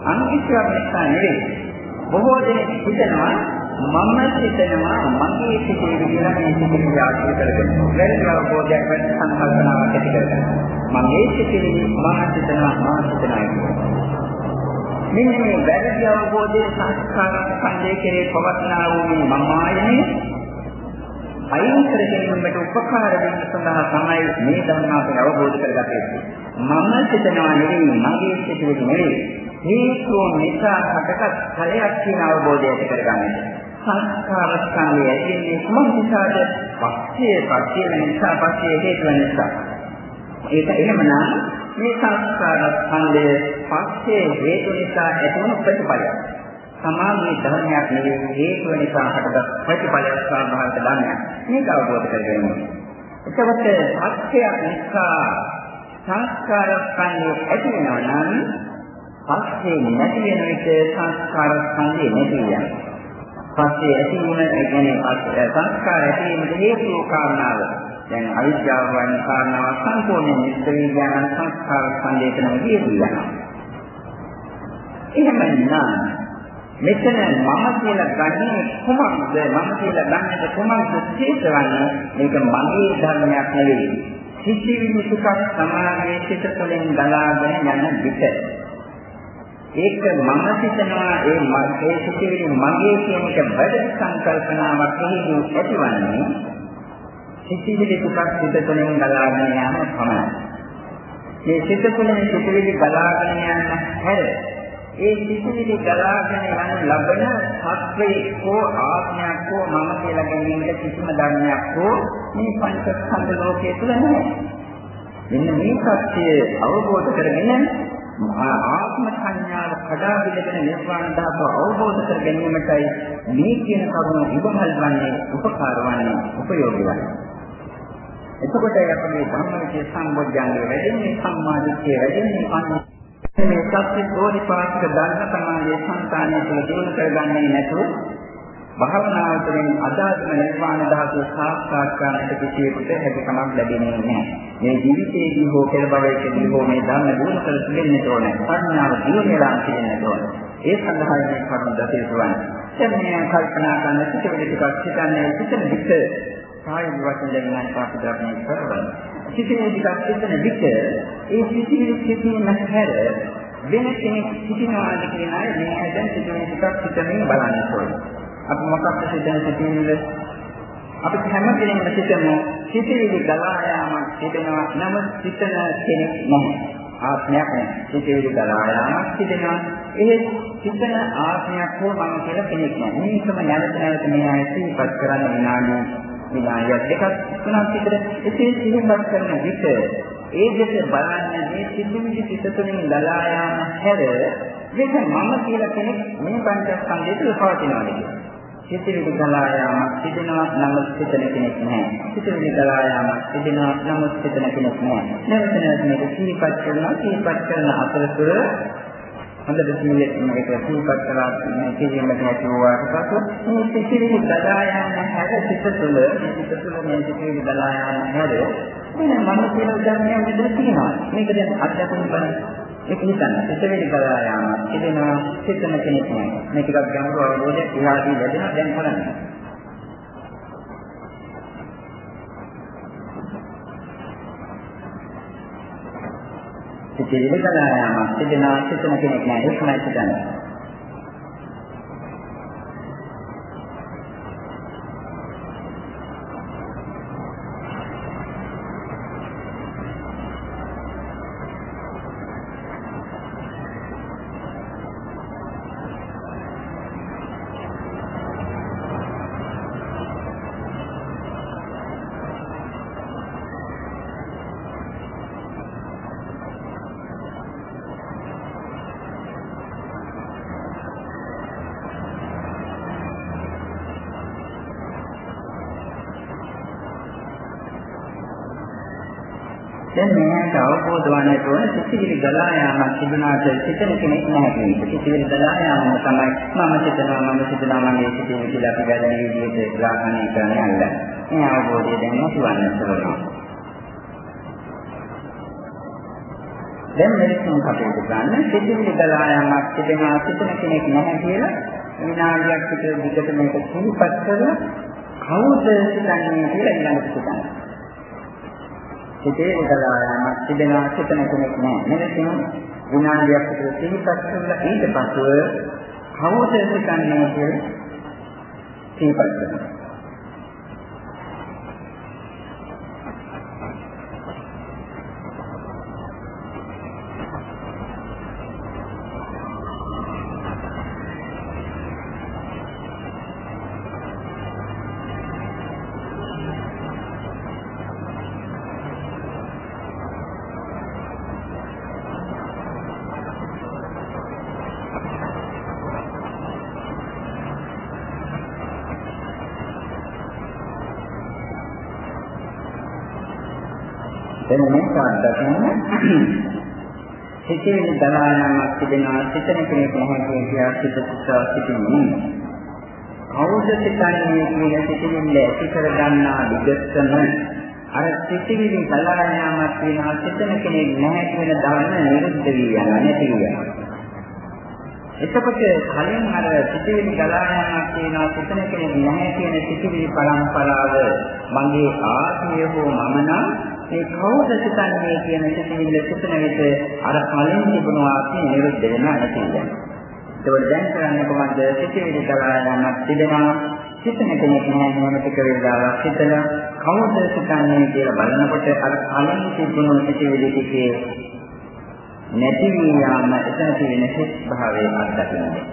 අනිත්‍යයක් නිසා නෙවෙයි බොහෝ දෙනෙක් හිතනවා මම හිතනවා මගේ සිතේ කියලා මේ සිතේ ආශ්‍රය කරගෙන වැරදි අවබෝධයක් වෙන සංකල්පනාවක් ඇති කරගන්න. මගේ සිතේ මම හිතනවා මම හිතනවා මෙන්න මේ වැරදි අවබෝධයේ සංස්කාර සංදේ කෙරේ පවත්නා වූ මේ මම ආයනේ අයින් කර ගැනීමට උපකාර වෙන්න සඳහා තමයි මේ ධර්ම අපි අවබෝධ කරගත්තේ. මම සිතනවා නෙවෙයි මගේ සිතුවිලි නෙවෙයි. හේතුව නිසා හටගත් ඵලයක් කියන අවබෝධය ඇති කරගන්නට. සංස්කාර ස්කන්ධය ඇතිවෙන්නේ කුමක් නිසාද? පස්සේ පස්සේ නිසා පස්සේ හේතුව නිසා. ඒක එහෙමනම් මේ සංස්කාර ස්කන්ධය පස්සේ හේතු නිසා ඇතිවන ප්‍රතිඵලයක්. සමාධි ධර්මයක් නෙවෙයි හේතුව නිසා හටගත් ප්‍රතිඵලයක් සාභාවික ධර්මයක්. මේක අවබෝධ කරගන්න ඕනේ. එතකොට පස්සේ නිසා සංස්කාර ස්කන්ධය ඇති වෙනවා නම් පස්සේ නැති වෙන විට සංස්කාර ස්කන්ධය නැති වෙනවා. පස්සේ ඇති වුණ ඒ කියන්නේ සංස්කාර ඇති වීමට හේතු කාරණාව. දැන් අවිද්‍යාව වන කාරණාව සම්පූර්ණයෙන් නිස්තර ඥාන සංස්කාර ස්කන්ධයටම ගියුවා. එහෙමනම් මෙතන මම කියලා ගන්නේ කුමක්ද මම කියලා ගන්නට කුමක්ද ශේෂවන්නේ මේක මගේ ධර්මයක් නෙවෙයි. සිතිවිලි සුඛ සමාගයේ සිත තුළින් ගලාගෙන යන විට. ඒක මම සිතනවා ඒ මගේ සිතිවිලි මගේ කියන එක වැඩි සංකල්පනාවක් නෙවෙයි ඇතිවන්නේ සිතිවිලි සුඛ සිත තුළින් ගලාගෙන යන පමණයි මේ සිත තුළින් සිතිවිලි ගලාගෙන යන හැර ඒ සිතිවිලි ගලාගෙන යන ලබන සත්වයේ හෝ ආත්මයක් හෝ මම කියලා ගැනීමට කිසිම ධර්මයක් හෝ මේ පංචස්කන්ධ ලෝකයේ තුල නැහැ. මෙන්න මේ සත්‍යය අවබෝධ කරගෙන ආත්ම සංඥාව කඩා බිඳගෙන නිර්වාණ ධාතුව අවබෝධ කර ගැනීමටයි මේ කියන කරුණ ඉවහල් වන්නේ උපකාර වන්නේ උපයෝගී වන්නේ. එතකොට අපේ ධම්මයේ සම්බොධ්‍යංගය වැඩින්නේ සම්මාදිට්ඨිය වැඩින්නේ අන්න මේ සත්‍ය දෝනිපාතික ධර්ම සමාධියේ සංකාණය තුළ දිනු කරගන්නේ නැතුව භාවනාව තුළින් අදාළම නිර්වාණ ධාතුව සාක්ෂාත් කරන්නට කිසියෙකුට හැකියාවක් ලැබෙන්නේ නැහැ. මේ ජීවිතයේදී හෝ පෙර භවයකදී හෝ මේ ධර්ම දිනු කර තිබෙන්නට ඕනේ. ප්‍රඥාව දිනු වෙලා තියෙන්නට ඕනේ. ඒ සඳහා මේ කරුණ දතේ තුවන්නේ. දැන් මේ කල්පනා කරන සිටවිලි ටිකක් හිතන්නේ සිතන විට කාය වචන දෙන්නාට පාප ධර්මයේ කරවන්නේ. සිටින ටිකක් සිටින විට ඒ සිටින සිටින හැර වෙන කෙනෙක් සිටිනවාද කියන අය මේ ඇදන් සිටින ටිකක් සිතමින් බලන්න ඕනේ. අපි මොකක්ද සිටින සිටින්නේ අපි හැම කෙනෙක්ම සිතමු සිටිවිලි ගලා යාමක් සිටිනවා නම සිතන කෙනෙක් නැහැ. ආත්මයක් නැහැ. සිටිවිලි ගලා යාමක් සිටිනවා. ඒ සිතන ආත්මයක් හෝ මම කියලා කෙනෙක් නැහැ. මේකම නැවත නැවත මේ ආයතී පත් කරන්න විනාඩි විනාඩියක් දෙකක් තුනක් විතර එසේ සිහිපත් කරන විට ඒ දෙස බලන්නේ මේ සිද්ධිවිදි සිත තුළින් ගලා යාම හැර මේක මම කියලා කෙනෙක් මේ පංචස්කන්ධය තුළ පවතිනවා නේද? සිතිවිලි ගලා යාම සිදෙනවා නම් සිතන කෙනෙක් නැහැ. සිතිවිලි ගලා යාම සිදෙනවා නම් සිතන කෙනෙක් නැහැ. නැවත නැවත මේක සිහිපත් කරනවා සිහිපත් කරන අතරතුර හොඳට සීලෙත් මේක සූපත් කරලා මේ කිරීමට හැකියාවක් පසු මේ සිතිවිලි බදා යන හැර සිත තුළ මේ සිත තුළ මේ සිතිවිලි බදා යන හැර මේ මම කියන ධර්මයක් විදිහට තියෙනවා. මේක දැන් අධ්‍යාත්මික බලන්න ඒක හිතන්න සිතිවිලි බදා යාම සිදෙනවා සිතන කෙනෙක් නෑ මේ ටිකක් ගැඹුරු අවබෝධයක් ඉහාදී ලැබෙනවා. දැන් බලන්න. සිතේ විකලා යාමක් සිදෙනා සිතන කෙනෙක් නෑ ඒකමයි සිතන්නේ. සිතිවිලි ගලා යාමක් තිබුණාට සිතන කෙනෙක් නැහැ කියන එක. සිතිවිලි ගලා යාම තමයි මම සිතනවා මම සිතනවා මගේ සිතිවිලි කියලා අපි වැදෙන විදිහට ග්‍රහණය කරන්න යන්න. මේ අවබෝධය දැන් නැතිවන්නට ඕන. දැන් මෙලෙසින් කටයුතු කරන්න සිතිවිලි ගලා යාමක් තිබෙනවා සිතන කෙනෙක් නැහැ කියලා විනාඩියක් විතර දිගට මේක සිහිපත් කරලා කවුද සිතන්නේ කියලා ඊළඟට හිතන්න. සිතේ උදලායමක් තිබෙනවා සිතන කෙනෙක් නෑ. මෙලෙසින් විනාඩියක් විතර සිහිපත් කරලා ඊට පස්ව කවුද සිතන්නේ කියලා සිහිපත් කරනවා. අත්දකින්න සිතේ දලායමක් තිබෙනවා සිතන කෙනෙක් නැහැ කියලා සිත පුසා සිටින්නේ. කවුද සිතන්නේ කියන සිතිවිල්ල ඇති කර ගන්නා විගස්සම අර සිතිවිලි දලායමක් වෙනවා සිතන කෙනෙක් නැහැ කියන ධර්ම නිරුද්ධ වී යනවා නැති වෙනවා. එතකොට කලින් අර සිතිවිලි ගලායමක් තියෙනවා සිතන කෙනෙක් නැහැ කියන සිතිවිලි පරම්පරාව මගේ ආත්මය හෝ මම නම් මේ කවුද සිතන්නේ කියන සිතිවිල්ල සිතන විට අර කලින් තිබුණු ආත්මය නිරුද්ධ වෙනවා නැති වෙනවා. ඒකවල දැන් කරන්නේ කොහොමද සිතිවිලි ගලායමක් තිබෙනවා සිතන කෙනෙක් නැහැ මොන ටික වේලාවක් සිතලා කවුද සිතන්නේ කියලා බලනකොට අර කලින් තිබුණු සිතිවිලි ටිකේ නැති වී යාම එතන තියෙන හිස් භාවයේ අත්දකින්නේ.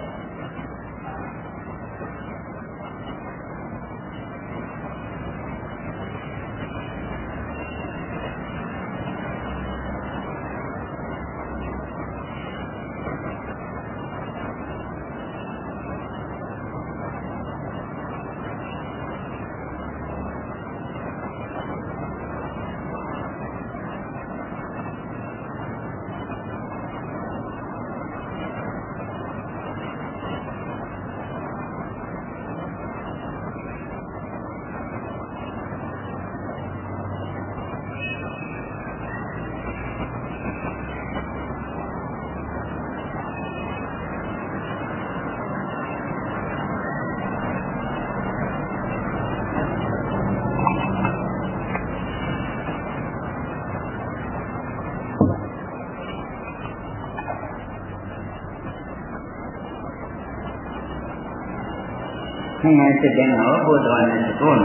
මේක දැන් අවබෝධ වන්නට ඕන.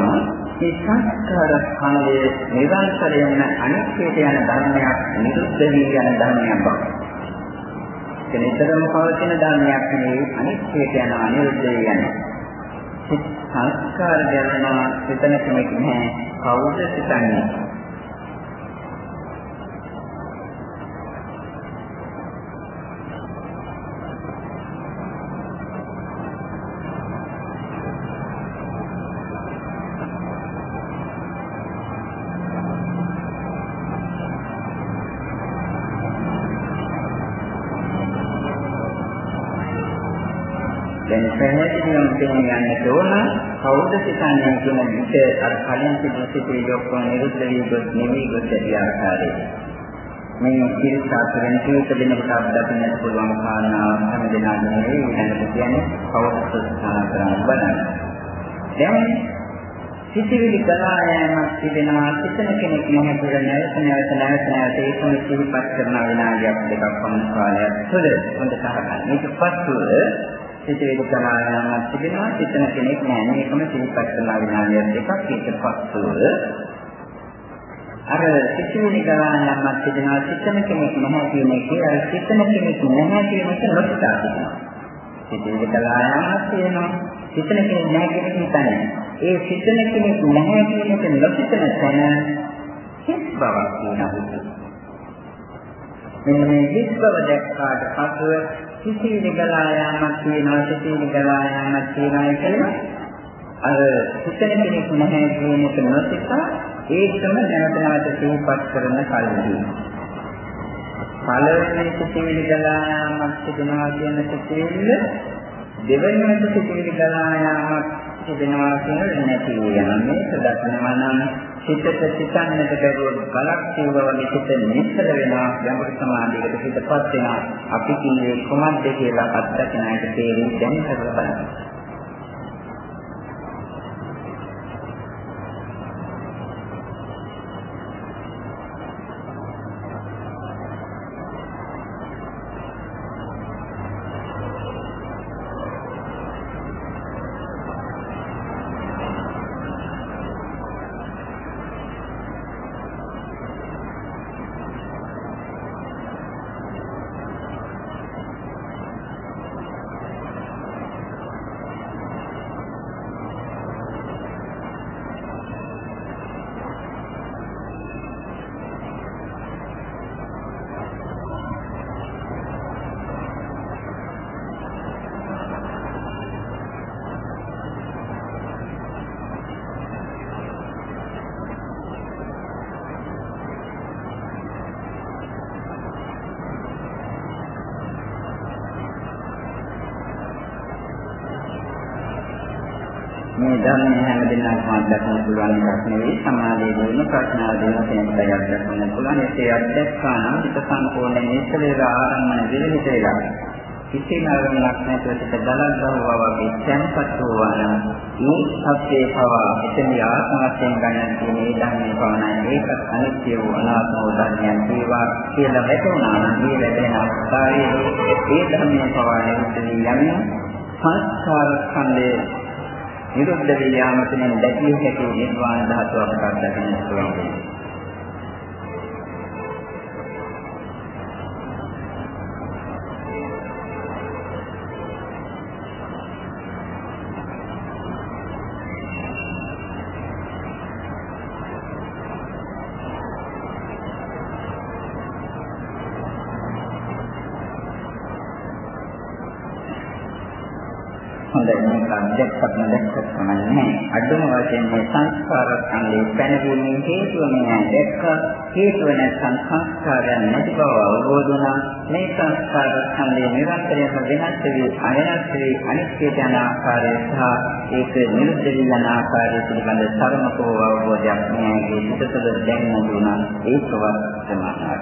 මේ සංස්කාර ස්කන්ධයේ නිරන්තරයෙන්ම අනිත්‍යයට යන ධර්මයක් නිරුද්ධ වී යන ධර්මයක් බව. ඒ නිතරම පවතින ධර්මයක් නෙවෙයි අනිත්‍යයට යන අනිරුද්ධ වී යන. සංස්කාර ගැන සිතන කෙනෙක් නැහැ. කවුද සිතන්නේ? පැහැදිලිවම තේරුම් ගන්නට ඕන කවුද සිතන්නේ කියන විට අර කලින් තිබුණු සිතුවිලි ඔක්කොම නිරුද්ධ වී ගොස් නෙමෙයි ගොස් ඇති ආකාරයේ මේ කිරිසාතරෙන් කීක දෙනෙකුට අත්දකින්නට පුළුවන් කාරණාව හැම දෙනාම නෙවෙයි ඊළඟට කියන්නේ කවුද ප්‍රස්ථාන කරන්න බලන්න. දැන් සිතිවිලි ගලා යෑමක් තිබෙනවා සිතන කෙනෙක් නැහැ කියලා නැවත නැවත නැවත නැවත ඒකම සිහිපත් කරන විනාඩියක් දෙකක් පමණ කාලයක් තුළ හොඳ සහගන්න. මේක පස්සුව සිතේක කලායමක් තිබෙනවා. සිතන කෙනෙක් නෑ. මේකම සිහිපත් කරලා විනාඩියක් දෙකක් ඊට පස්සෙ අර සිතුවිලි කලායමක් තිබෙනවා. සිතන කෙනෙක් නැහැ කියන එකේ අර සිතන කෙනෙක් නැහැ කියන එක නොසිතා තිබෙනවා. සිතේක කලායමක් තියෙනවා සිතන කෙනෙක් නැහැ කියන එක හිතන්නේ ඒ සිතන කෙනෙක් නැහැ කියන එක නොසිතන තැන හිස් බවක් වෙනවා මෙන්න මේ හිස් බව දැක්කාට පසුව සිතිවිලි ගලා යාමක් තියෙනවා සිතිවිලි ගලා යාමක් තියෙනවා කියලා අර හිතන කෙනෙක් නැහැ කියන එක නොසිතා ඒකම නැවත නැවත සිහිපත් කරන කල්හි. පළවෙනි සිතිවිලි ගලා යාමක් තිබෙනවා කියන සිතිවිල්ල දෙවෙනිවට සිතිවිලි ගලා යාමක් තිබෙනවා කියන නැති වෙනවා. මේක දක්වනවා නම් හිතට සිතන්නට බැරුව බලක් කියව වගේ සිත නිස්සල වෙනවා. ගැඹුරු සමාධියකට හිතපත් වෙනවා. අපි කියේ කොහොමද කියලා අත්දකින්න එක තේරෙන්නේ දැන් කරලා බලන්න. මේ ධර්ම හැම දිනකම අත්දකින්න පුළුවන් එකක් නෙවෙයි. සමාධිය දිනන ප්‍රඥාව දිනන කෙනෙක්ට අත්දකින්න පුළුවන්. ඒ අත්දැක්කා නම් හිත සම්පූර්ණයෙන් ඉස්සෙල්ලා ආරම්භන විදිහට වෙලා කිසිම අරමුණක් නැතුව සිත දලද්දවවා වගේ තැන්පත් වූවා නම් මේ සත්‍යයේ පවා එතන ආත්මයෙන් ගන්න තියෙන මේ ධර්මයේ පවණයි. ඒකත් අනිත්‍ය වූ අනාත්ම වූ ධර්මයන් ඒවා කියලා වැටුණා නම් මේ වැටෙන අවස්ථාවේ ඒ ධර්මයේ පවා නිරුද්ධ වී යමින් සංස්කාර ඛණ්ඩයේ නිරුද්ධ වී යාම තුළින් දැකිය හැකි නිර්වාණ ධාතුව අපට දකින්න පුළුවන්. වශයෙන් මේ සංස්කාර සංලේ පැනවීමේ හේතුව නෑ. දැක්ක හේතුව නැත්නම් සංස්කාරයන් නැති බව අවබෝධ වුණා. මේ සංස්කාර සංලේ නිරන්තරයෙන්ම වෙනස් වෙවි අයනස් වෙවි අනිත්‍යයට යන ආකාරය සහ ඒක නිරුද්ධ වී යන ආකාරය පිළිබඳ සරමකෝ අවබෝධයක් නෑගේ සිතතද දැනෙන්න දුනා ඒකවත් සමානයි.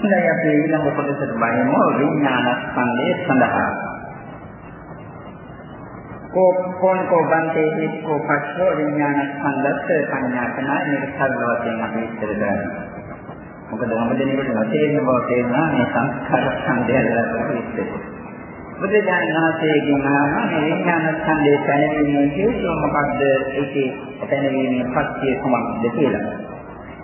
හොඳයි අපි ඊළඟ කොටසට බලමු විඥාන ස්කන්ධය සඳහා. කෝපෝන් කෝබන්තේ හිස්කෝ පස්සෝ විඥාන ස්කන්ධස්ස සංඥාතනා මේක සරල වශයෙන් අපි ඉස්සර ගන්නවා. මොකද හැම දිනෙකට නොතේරෙන බව තේරෙනවා මේ සංස්කාර ස්කන්ධය ගැන ඉස්සර. බුදුදානහාසේගෙන් ආන මේ විඥාන ස්කන්ධය පැනවීමේ හේතුව මොකක්ද? ඒකේ පැනවීමේ පත්‍ය කුමක්ද කියලා.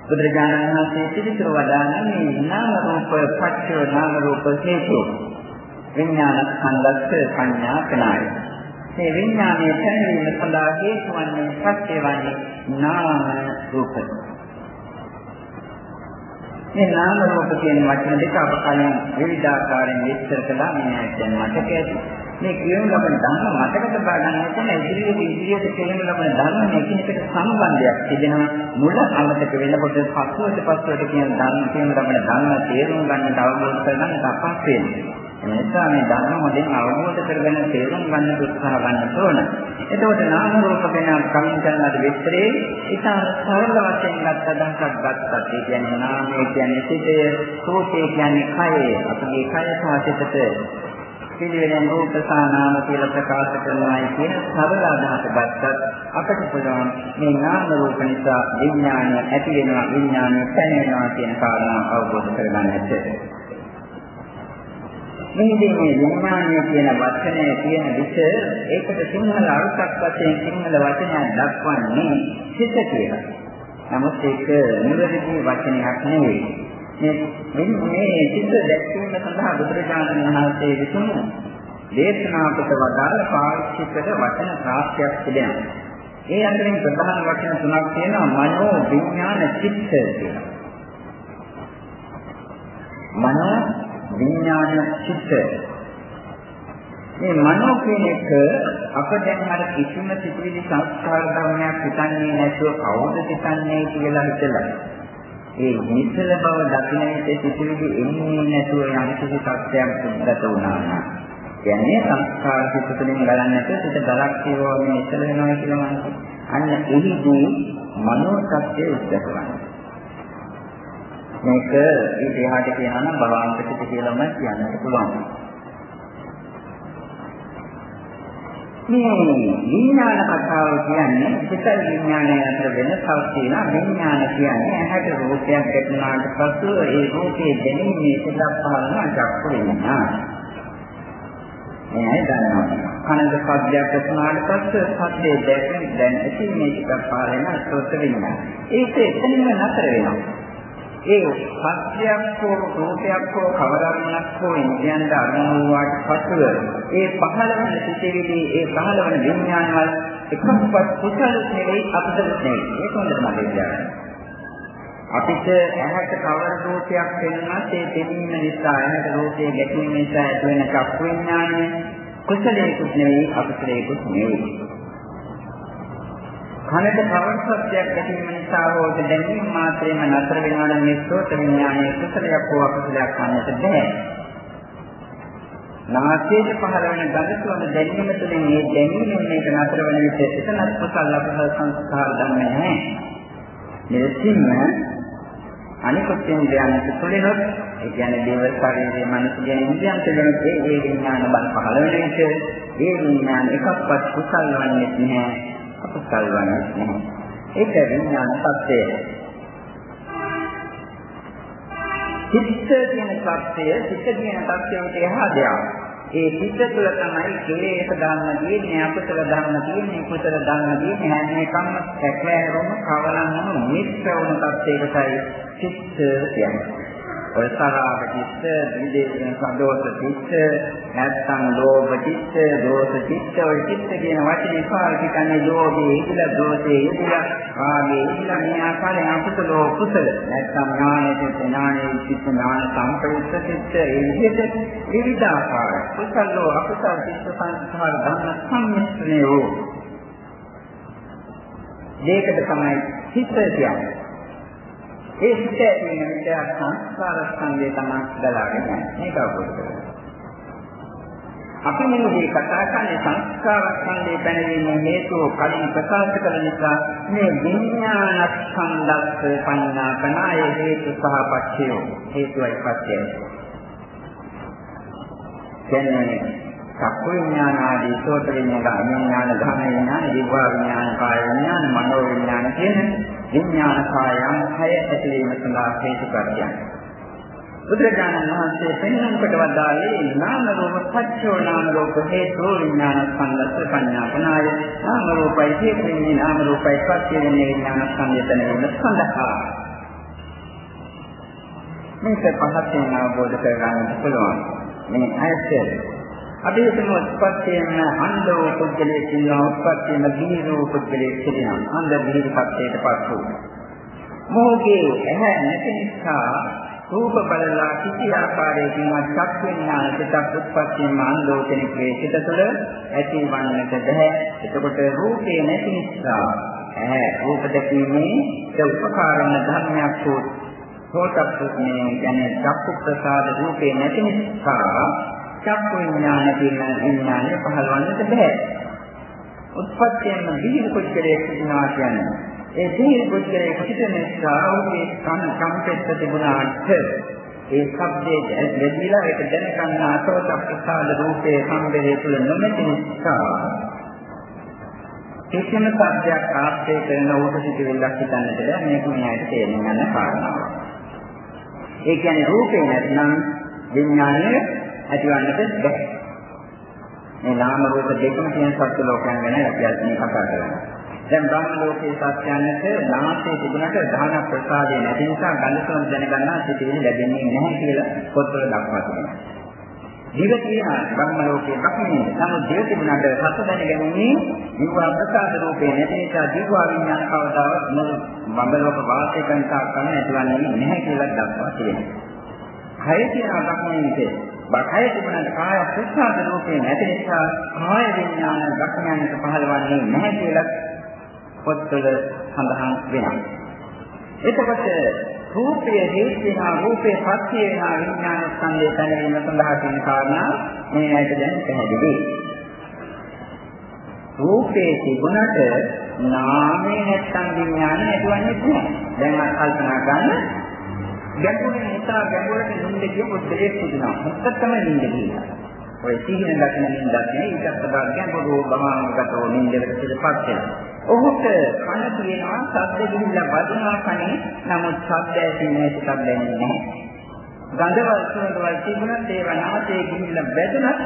බුදුරජාණන් වහන්සේ පිළිතුරු වදාළන්නේ නාම රූප පත්‍ය නාම රූප හේතු විඥාන ස්කන්ධස්ස සංඥා කනාය. මේ විඥානයේ පැනවීම සඳහා හේතු වන්නේ පත්‍ය වන්නේ නාම රූප. මේ නාම රූප කියන වචන දෙක අප කලින් විවිධාකාරයෙන් විස්තර කළා මේ දැන් මතක ඇති. මේ කියවන ලබන ධර්ම මතක තබා ගන්න නැත්නම් ඉදිරියට ඉදිරියට කියවන ලබන ධර්ම එකිනෙකට සම්බන්ධයක් තිබෙනවා මුල අමතක වෙනකොට පස්සුවට පස්සුවට කියන ධර්ම කියන ලබන ධර්ම තේරුම් ගන්නට අවබෝධ කරගන්න තපස් වෙනවා එනිසා මේ ධර්ම මොදින් අවබෝධ කරගෙන තේරුම් ගන්න උත්සාහ ගන්න ඕන. එතකොට නාම රූප ගැන කමින් කරනද විස්තරේ ඉතා සරල වශයෙන් ගත්ත අදහසක් ගත්තත් ඒ කියන්නේ නාමය කියන්නේ සිතය, රූපය කියන්නේ කය, අපගේ කය සහ සිතට පිළිවෙලෙන් රූප සානාම කියලා ප්‍රකාශ කරනවායි කියන සරල අදහස ගත්තත් අපට පුළුවන් මේ නාම රූප නිසා විඥානය ඇති වෙනවා විඥානය පැනෙනවා කියන කාරණා අවබෝධ කරගන්නට. මේදී මේ විඥානය කියන වචනය කියන විට ඒකට සිංහල අර්ථයක් වශයෙන් සිංහල වචනයක් දක්වන්නේ සිත කියලා. නමුත් ඒක නිවැරදි වචනයක් නෙවෙයි. මේ මේ සිත දැක්වීම සඳහා බුදුරජාණන් වහන්සේ විසින් දේශනා කොට වදාළ පාරිච්චිකට වචන රාශියක් තිබෙනවා. ඒ අතරින් ප්‍රධාන වචන තුනක් තියෙනවා මනෝ විඥාන චිත්ත කියලා. මනෝ විඥාන චිත්ත. මේ මනෝ කියන එක අප දැන් අර කිසිම සිතිවිලි සංස්කාර ධර්මයක් හිතන්නේ නැතුව කවුද හිතන්නේ කියලා හිතලා. ඒ නිසල බව දකින්නට සිටිවිලි එන්නේ නැතුව යම් කිසි සත්‍යයක් සුද්ධත වුණා නම්. කියන්නේ සංස්කාර සිත තුළින් බලන්නට සිත බලක් කියවෝ මේ නිසල වෙනවා කියලා මම අන්න එහිදී මනෝ සත්‍ය උද්දක කරනවා මේක ඊට එහාට කියනවා නම් භවාන්තසිත කියලාම කියන්නත් පුළුවන් මේ විඥාන කතාව කියන්නේ සිත විඥානය අතර වෙනසක් තියෙනවා විඥාන කියන්නේ ඇහැට රූපයක් දැක්නාට පසු ඒ රූපයේ දැනීමේ සිතක් පහළන චක්කු විඥාන. එයයි දන්නවා. කනද පද්‍යයක් දැක්නාට පස්සේ සද්දේ දැකෙන දැන් ඇති මේ සිතක් පහළන සෝත විඥාන. ඒක එතනින්ම නතර වෙනවා. ඒ සත්‍යයක් හෝ රූපයක් හෝ කවදාරුණක් හෝ ඉන්ද්‍රයන්ට අරමුණු වාට පසුව ඒ පහළවන සිතිවිලි ඒ පහළවන විඥානවල එකක්වත් කුසල නෙවෙයි අකුසල නෙවෙයි ඒක හොඳට මතක තියාගන්න. අපිට ඇහැට කවර රූපයක් පෙනුනත් ඒ පෙනීම නිසා ඇහැට රූපයේ ගැටීම නිසා ඇති වෙන චක්කු විඥානය කුසලයකුත් නෙවෙයි අකුසලයකුත් නෙවෙයි. කනට කවර සත්‍යයක් ගැටීම නිසා හෝ දැනීම මාත්‍රේම නතර වෙනවා නම් මේ සෝත විඥානයේ කුසලයක් හෝ අකුසලයක් වන්නට බෑ. නාසයේ පහළ වෙන ගඳ සුවඳ දැනීම තුළින් මේ දැනීමෙන් මේක නතර වෙන විට එතනත් කුසල අකුසල සංස්කාර දන්නේ නැහැ. මෙලෙසින්ම අනිකුත් ඉන්ද්‍රයන් තුළිනුත් ඒ කියන්නේ දේව ශරීරයේ මනස කියන ඉන්ද්‍රයන් තුළිනුත් ඒ ඒ විඥාන බල පහළ වෙන විට ඒ විඥාන එකක්වත් කුසල වන්නේ නැහැ අකුසල වන්නේ නැහැ. ඒක විඥාන සත්‍යය. චිත්ත කියන සත්‍යය චිත්ත කියන සත්‍යයට එහා දෙයක්. ඒ චිත්ත තුළ තමයි කෙලෙස් ධර්ම තියෙන්නේ අපතල ධර්ම තියෙන්නේ කුසල ධර්ම තියෙන්නේ හැම එකම සැකෑරුම කවලන්නම මිත්‍ර වුණ තත්යකටයි චිත්ත කියන්නේ. ඔය තරාග චිත්ත, විදේශන සදෝෂ චිත්ත, නැත්නම් ලෝභ චිත්ත, දෝෂ චිත්ත, ඔය චිත්ත කියන වචනේ පාවිච්චි කරන්නේ ලෝභයේ ඉඳලා දෝෂයේ ඉඳලා රාගයේ ඉඳලා මේ ආකාරයෙන් අකුසලෝ කුසල. නැත්නම් ඥානයේ ඥානයේ චිත්ත ඥාන සංකේත චිත්ත ඒ විදිහට විවිධ ආකාර කුසලෝ අකුසල චිත්ත සංස්කාර ධර්ම සම්මිශ්‍රණය වූ දෙයකට තමයි චිත්ත කියන්නේ. ඒ හිත ඇති වෙන විට සංස්කාර ස්කන්ධය තමයි දලාගෙන මේක අවබෝධ කරගන්න. අපි මේ කතා කරන්නේ සංස්කාර ස්කන්ධය පැනවීම හේතුව කලින් ප්‍රකාශ කළ නිසා මේ විඥාන ස්කන්ධස්ස පඤ්ඤාකනාය හේතු සහ පච්චය හේතුයි පච්චයයි. කියන්නේ චක්කු විඥාන ආදී සෝත විඥාන විඥාන ධන විඥාන දිව්වා විඥාන කාය විඥාන මනෝ විඥාන කියන විඥාන කායයන් හය ඇතිවීම සඳහා හේතු කාර්යයන්. බුදුරජාණන් වහන්සේ පෙන්වන කොට වදාළේ නාම රූප පච්චෝ නාම රූප හේතු විඥාන සංලස්ස පඤ්ඤාපනාය නාම රූපයි හේතු වෙන්නේ නාම රූපයි පච්ච වෙන්නේ විඥාන සංයතන වෙන සඳහා. මේක පහත්ෙන් අවබෝධ කරගන්න පුළුවන්. මේ ඇත්තේ අපි හිතමු උත්පත්තියෙන් අන්ධ වූ පුද්ගලයෙක් ඉන්නවා උත්පත්තියෙන් බිහිර වූ පුද්ගලයෙක් සිටිනවා. අන්ධ බිහිර පත්‍යයට පත් වූ මොහුගේ ඇහැ නැති නිසා රූප බලලා කිසි ආකාරයකින් චක් විඥාන සිතක් උත්පත්තියෙන් අන්ධ කෙනෙකුගේ සිත තුළ ඇතිවන්නට බැහැ. එතකොට රූපේ නැති නිසා ඇහැ රූප දැකීමේ උපකාරණ ධර්මයක් වූ සෝතප්පුනේ කියන්නේ චක්කු ප්‍රසාද රූපේ නැති නිසා චක්ක විඥාන කියන විඥානය පහළවන්නට බෑ. උත්පත්තියෙන් දීර්ඝ කුච්චරයේ සිටිනවා කියන්නේ ඒ දීර්ඝ කුච්චරයේ සිටින නිසා ඔහුගේ කන කම්පෙත්ත තිබුණාට ඒ ශබ්දයේ ලැබිලා ඒක දැනගන්න අසෝත ප්‍රසාද රූපයේ සම්බෙරේ තුල නොමැති නිසා කිසිම සත්‍යයක් ආශ්‍රය කරන උට සිටිවිල්ලක් හිතන්නට බෑ මේක මෙයාට තේරුම් ගන්න කාරණාවක්. ඒ කියන්නේ රූපේ නැත්නම් විඥානය ඇතිවන්නට බැහැ. මේ නාම රූප දෙකම තියෙන සත්‍ය ලෝකයන් ගැන අපි අද මේ කතා කරන්නේ. දැන් බ්‍රහ්ම ලෝකයේ සත්‍යයන්ට නාමයේ තිබුණට ධාන ප්‍රසාදය නැති නිසා ගන්ධසොන් දැනගන්නා සිටිවිලි ලැබෙන්නේ නැහැ කියලා පොත්වල දක්වා තිබෙනවා. ජීව කියන බ්‍රහ්ම ලෝකයේ බක්මනේ නමුත් ජීව තිබුණාට රස දැනගැනීමේ ජීවා ප්‍රසාද රූපේ නැති නිසා ජීවා විඥාන කවදාවත් මොන බඹලෝක වාසය කරන තාක් කම ඇතිවන්නේ නැහැ කියලා දක්වා තිබෙනවා. කය කියන බක්මනේ බකය තිබුණාට කාය ප්‍රසාද රූපේ නැති නිසා කාය විඥාන දක්ඥානක පහළවන්නේ නැහැ කියලා පොත්වල සඳහන් වෙනවා. එතකොට රූපයේ හේතුනා රූපේ පත්‍ය වෙනා විඥාන ස්කන්ධය දැනීම සඳහා තියෙන කාරණා මේ ඇයිද දැන් පැහැදිලි. රූපේ තිබුණට නාමේ නැත්තම් විඥාන නැතුවන්නේ නැහැ. දැන් අත් කල්පනා ගන්න ගැඹුරින් නිසා ගැඹුරට නිින්ද කිය පුද්ගලයෙක් සිටිනවා. මොකක්ද තමයි නිින්ද කියන්නේ? ඔය සිහින දකින නිින්දක් නෙවෙයි ඊටත් වඩා ගැඹුරු භවංගතෝ නිින්දකට පිටපත් වෙනවා. ඔහුට කන තියෙනවා ශබ්ද ගිහිල්ලා වදිනවා කනේ නමුත් ශබ්ද ඇසෙන්නේ ටිකක් දැනෙන්නේ නැහැ. ගන්ධවල සුවඳවල තිබුණත් ඒවා නාසයේ ගිහිල්ලා වැදුනත්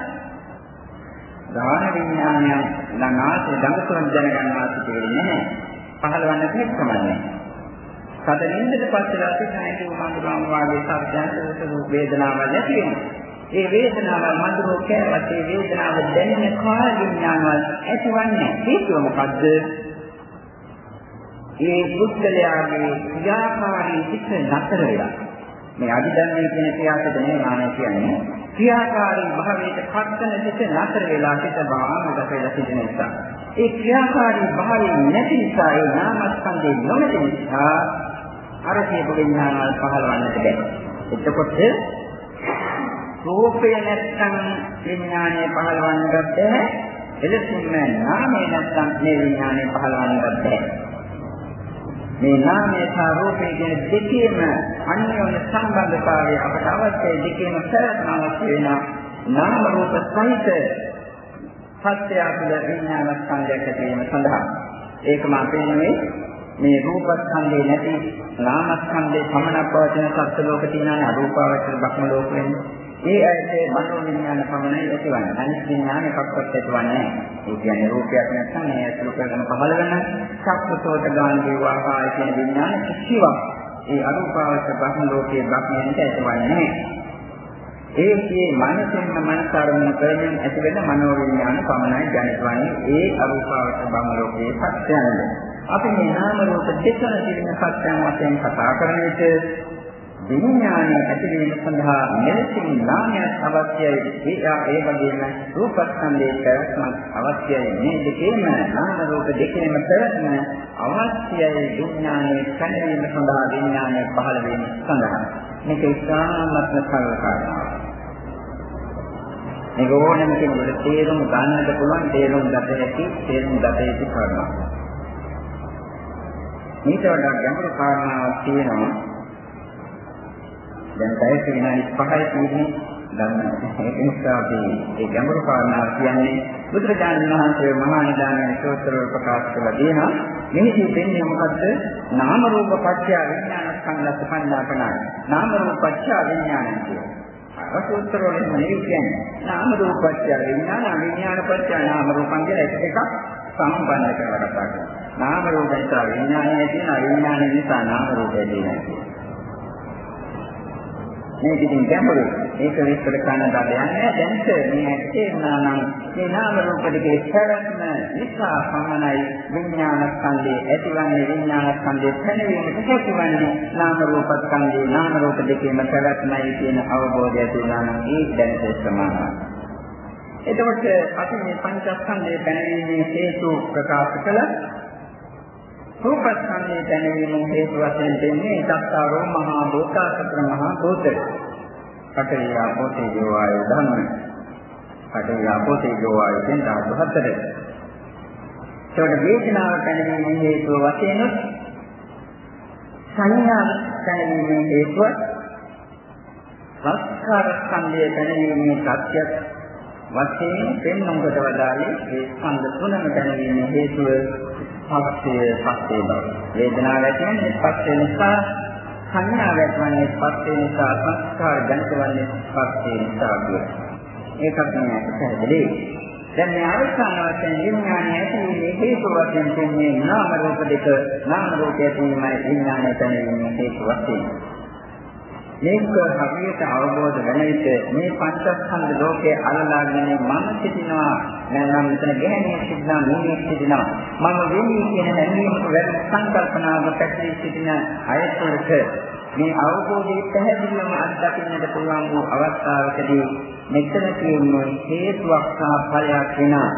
ධාන විඥානය ළඟාසේ දඟසුවන් දැනගන්නවා සිටෙන්නේ නැහැ. පහළවන්න තෙක්කමන්නේ. සද නින්දට පස්සලා සිතනයි මඳුරාම වාගේ සත්‍යයන් වේදනාවල් නැති වෙනවා. ඒ වේදනාවල් මඳුරෝ කෑවත් ඒ වේදනාව දැනෙන කාය විඥානවල් ඇතිවන්නේ හේතුව මොකද්ද? ඒ පුද්ගලයාගේ ක්‍රියාකාරී සිත් නතර වෙලා. මේ අධිධර්මයේ කියන ක්‍රියාවට නෙමෙයි මානය කියන්නේ. ක්‍රියාකාරී භාවයට පත්තන සිත් නතර වෙලා සිත භාවනකට වෙලා සිටින නිසා. ඒ ක්‍රියාකාරී භාවය නැති නිසා ඒ නාමස්කන්ධේ නොමැති නිසා අර කියපු විඥානවල පහළවන්නට බැහැ. එතකොට රූපය නැත්නම් විඥානය පහළවන්නත් බැහැ. එලෙසින්ම නාමය නැත්නම් මේ විඥානය පහළවන්නත් බැහැ. මේ නාමය සහ රූපය කියන දෙකේම අන්‍යෝන්‍ය සම්බන්ධතාවය අපට අවශ්‍යයි දෙකේම පැවැත්ම අවශ්‍ය වෙන නාම රූප සහිත සත්‍ය අතුල විඥාන ස්කන්ධයක් ඇති වීම සඳහා ඒක මා පෙන්වන්නේ මේ රූපස්කන්ධේ නැති නාමස්කන්ධේ පමණක් පවතින සත්‍ය ලෝක තියෙනවා අරූපාවචර බ්‍රහ්ම ලෝක වෙන්නේ. ඒ ඇයිතේ මනෝ විඥාන පමණයි ඇතිවන්නේ. අනිත් විඥාන එකක්වත් ඇතිවන්නේ නැහැ. ඒ කියන්නේ රූපයක් නැත්නම් මේ ඇතුළු කරගෙන පහළ වෙන චක්කසෝත ගාන්ධී වාකාය කියන විඥාන කිසිවක් ඒ අරූපාවචර බ්‍රහ්ම ලෝකයේ බ්‍රහ්මයන්ට ඇතිවන්නේ නැහැ. ඒකේ මනසෙන්ම මනස අරමුණු කරමින් ඇතිවෙන මනෝ විඥාන පමණයි ජනිතවන්නේ ඒ අරූපාවචර බ්‍රහ්ම ලෝකයේ සත්‍යයන්ද. අපි මේ නාම රූප දෙකන තිබෙන සත්‍යයන් වශයෙන් කතා කරන විට විඥානය ඇතිවීම සඳහා මෙලෙසින් නාමයක් අවශ්‍යයි. ඒ ඒ වගේම රූපස්කන්ධයේ පැවැත්මක් අවශ්‍යයි. මේ දෙකේම නාම රූප දෙකේම පැවැත්ම අවශ්‍යයි විඥානයේ පැනවීම සඳහා විඥානය පහළ වීම සඳහා. මේක ඉස්හාමත්ම සරල කාරණාවක්. මේක ඕනෑම කෙනෙකුට තේරුම් ගන්නට පුළුවන් තේරුම් ගත හැකි තේරුම් ගත යුතු කාරණාවක්. මේට වඩා ගැඹුරු කාරණාවක් තියෙනවා. දැන් පැයක විනාඩි 5යි තියෙන්නේ. ගන්න. ඒක නිසා අපි ඒ ගැඹුරු කාරණාව කියන්නේ බුදුරජාණන් වහන්සේ මහා නිදානයේ සූත්‍රවල ප්‍රකාශ කළා දෙනවා. මෙහිදී දෙන්නේ මොකද්ද? නාම රූප පත්‍ය විඥාන සංලස්ස පඤ්ඤාපනාය. නාම රූප පත්‍ය විඥානය කියන්නේ. අසූත්‍රවල නෙවෙයි කියන්නේ. නාම රූප පත්‍ය විඥාන විඥාන පත්‍ය නාම රූපං කියලා එක එකක් සම්බන්ධ කරලා කතා කරනවා. නාම රූප නිසා විඥානය තියෙනවා විඥානය නිසා නාම රූපය තියෙනවා. මේක ඉතින් ගැඹුරු. ඒක විස්තර කරන්න බෑ. දැන්ට මේ තේරුණා නම් මේ නාම රූප දෙකේ පැවැත්ම නිසා පමණයි විඥාන ස්කන්ධේ ඇතිවන්නේ විඥාන ස්කන්ධේ පැනවීමට හැකිවන්නේ නාම රූප ස්කන්ධේ නාම රූප දෙකේම පැවැත්මයි කියන අවබෝධය තියෙනවා නම් ඒ දැනට සමානයි. එතකොට අපි මේ පංචස්කන්ධයේ පැනවීමේ හේතු ප්‍රකාශ කළා රූපස්කන්ධයේ දැනීමේ හේතු වශයෙන් දෙන්නේ සත්තාරෝ මහා භූතාසතර මහා භූත. පඨවි ආපෝ තේජෝ වායු ධම්ම. පඨවි ආපෝ තේජෝ වායු කියන ධාතු හතර. ඒකට වේදනාව දැනීමේ හේතුව වශයෙන් සංඥා දැනීමේ හේතුව සංස්කාර ස්කන්ධය දැනීමේ සත්‍යය වශයෙන් පෙන්වන්නට වදාළේ ඒ ස්කන්ධ තුනම දැනීමේ හේතුව පස්සේ පස්සේ බව. වේදනාව ඇතිවෙන්නේ පස්සේ නිසා සංඥාව ඇතිවන්නේ පස්සේ නිසා සංස්කාර ජනිතවන්නේ පස්සේ නිසා කියලා. ඒකත් මම පැහැදිලි. දැන් මේ අවසාන වශයෙන් විඥානය ඇතිවීමේ හේතු වශයෙන් කියන්නේ නාම රූප දෙක නාම රූපය ඇතිවීමයි විඥානය ඇතිවීමේ හේතු වශයෙන්. මේක හරියට අවබෝධ වෙන විට මේ පංචස්කන්ධ ලෝකයේ අලලාගෙන මම සිටිනවා. නැත්නම් මෙතන ගැහණිය සිටිනවා මිනිහෙක් සිටිනවා. මම වෙන්නේ කියන හැඟීමක වැඩ සංකල්පනාවක පැතිරී සිටින අයතුලක මේ අවබෝධයේ පැහැදිලිවම අත්දකින්නට පුළුවන් වූ අවස්ථාවකදී මෙතන තියෙන්නේ හේතුවක් සහ ඵලයක් වෙනා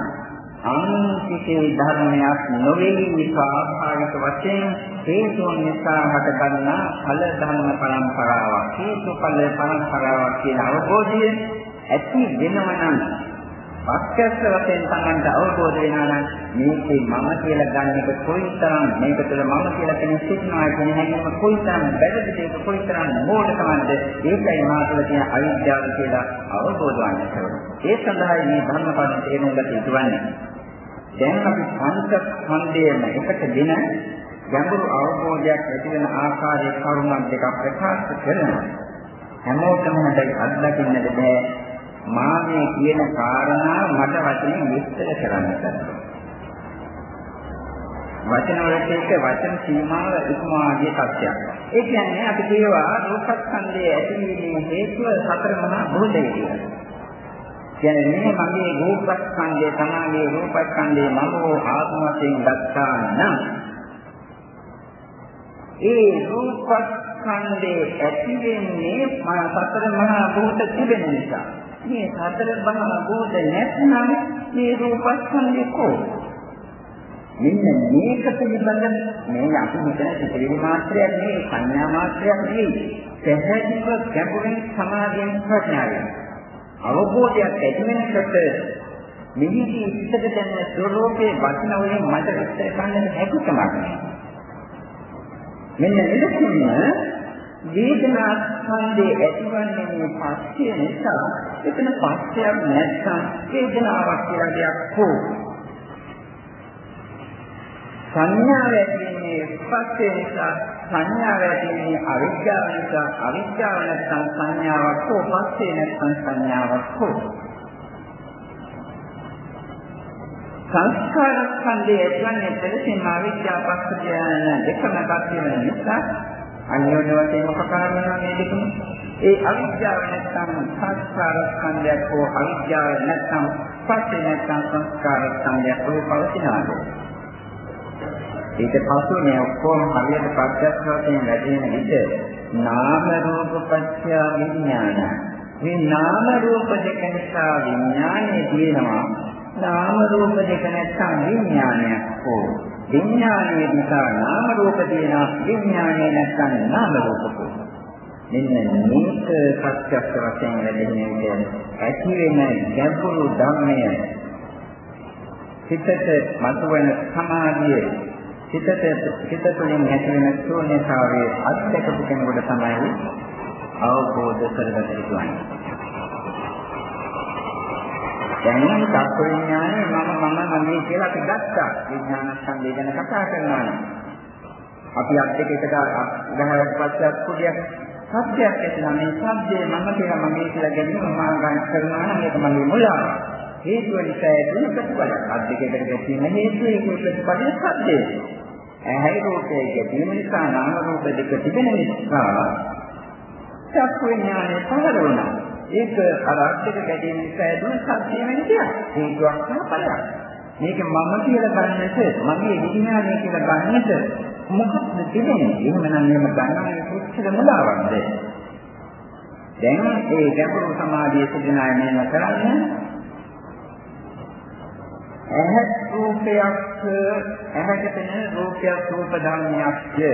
ආන්තිකේ ධර්මයක් නොවේ ස්වාභාවික වශයෙන් හේතුන් නිසා හටගන්නා ඵල ධර්ම පරම්පරාවක් හේතු ඵල පරම්පරාවක් කියන අවබෝධය ඇති වෙනවනම් පස්කස්ස වශයෙන් තමන්ට අවබෝධ වෙනවා නම් මේකේ මම කියලා ගන්න එක කොයිතරම් මේක තුළ මම කියලා කෙනෙක් සිටිනවා කියන හැඟීම කොයිතරම් බැලුද ඒක කොයිතරම් මෝඩකමද ඒකයි මා තුළ තියෙන අවිද්‍යාව කියලා අවබෝධ වන්නට ඕනේ ඒ සඳහායි මේ ධර්මපද තේරුම් ගත යුතු වන්නේ දැන් අපි පංචස්කන්ධයම එකටගෙන ගැඹුරු අවබෝධයක් ඇති වෙන ආකාරයේ කරුණක් දෙකක් ප්‍රකාශ කරනවා. හැමෝටම හොඳයි අත්දකින්නට බෑ. මා මේ කියන කාරණා මට වචනේ විස්තර කරන්න වචන වලට එක වචන සීමාව ඉක්මවාගේ තත්ත්වයක්. ඒ කියන්නේ අපි කියවා රූපස්කන්ධයේ ඇතිවීමේ හේතුව සතර මහා භූතය කියලා. කියන්නේ මේ මගේ රූපස්කන්ධය තමයි රූපස්කන්ධය මම ආත්ම වශයෙන් ගත්තා නම් ඒ රූපස්කන්ධේ ඇති වෙන්නේ සතර මහා භූත තිබෙන නිසා. මේ සතර මහා භූත නැත්නම් මේ රූපස්කන්ධේ කොහොමද? මෙන්න මේක පිළිබඳ මේ අපි හිතන සිතිවිලි මාත්‍රයක් නෙවෙයි සංඥා මාත්‍රයක් නෙවෙයි පැහැදිලිව ගැඹුරින් සමාධියෙන් ප්‍රඥාවෙන් අවබෝධයක් ඇති වෙනකොට මිනිහි පිටට දැනෙන ස්වરૂපයේ වචන වලින් මට විස්තර කරන්න හැකියාවක් නැහැ. මෙන්න එලෙසින්ම වේදනා ස්කන්ධයේ ඇතිවන්නේ මේ පස්ය නිසා එතන පස්යක් නැත්නම් වේදනාවක් කියලා දෙයක් හෝ සංඥාව ඇතිවෙන්නේ ස්පර්ශය නිසා සංඥාව ඇතිවෙන්නේ අවිද්‍යාව නිසා අවිද්‍යාව නැත්නම් සංඥාවක් හෝ පස්සේ නැත්නම් සංඥාවක් හෝ. සංස්කාර ස්කන්ධය ඇතිවන්නේ පෙරසින් අවිද්‍යාව පස්සේ යන දෙකම පැති වෙන නිසා අන්‍යෝන්‍ය වශයෙන් උපකාර වෙනවා මේ දෙකම ඒ අවිද්‍යාව නැත්නම් සංස්කාර ස්කන්ධයක් හෝ අවිද්‍යාව නැත්නම් පස්සේ නැත්නම් සංස්කාර ස්කන්ධයක් හෝ පවතිනවා ඊට පස්සේ මේ ඔක්කොම හරියට ප්‍රත්‍යක්ෂ වශයෙන් ලැබෙන විට නාම රූප පත්‍ය විඥාන. මේ නාම රූප දෙක නිසා විඥානය තියෙනවා. නාම රූප දෙක නැත්නම් විඥානයක් හෝ විඥානයේ නිසා නාම රූප තියෙනවා. විඥානයේ නැත්නම් නාම රූප මෙන්න මේක ප්‍රත්‍යක්ෂ වශයෙන් ලැබෙන විට ඇති වෙන ගැඹුරු ධර්මය. සිතට මතුවෙන සමාධිය. හිතට හිත තුළින් ඇති වෙන ශූන්‍යතාවයේ අත්දැකපු කෙනෙකුට තමයි අවබෝධ කරගත යුතුයි. දැන් සත්ව විඥානේ මම මම මගේ කියලා අපි ගත්තා. විඥාන සංදේ ගැන කතා කරනවා නම්. අපි අත් දෙක එකට ගහවට පස්සේ අත්පුඩියක් සත්‍යයක් ඇතිලා මේ සත්‍යය මම කියලා මගේ කියලා ගැනීම මම ගන්න කරනවා නම් මේක මගේ මුලාව. හේතුව නිසා ඇති ප්‍රතිඵල. අත් දෙකකට ගැටීම හේතුව ඒක ප්‍රතිඵලය සත්‍යය. ඇහැයි රූපය ගැටීම නිසා නාම රූප දෙක තිබෙන නිසා චක්කු විඥානය පහළ වුණා. ඒක අර අද්දක ගැටීම නිසා ඇතිවන සත්‍ය වෙන දෙයක්. හේතුවක් සහ ඵලයක්. මේක මම කියලා ගන්නට මගේ විඥානය කියලා ගන්නට මොකක්ද තිබෙන්නේ? එහෙමනම් මේව ගන්නනේ කොච්චර මුලාවක්ද? දැන් ඒ ගැඹුරු සමාධිය සිදෙන අය මේව කරන්නේ ඇහත් රූපයක් ඇහැට පෙනෙන රූපයක් රූප ධර්මයක්ය.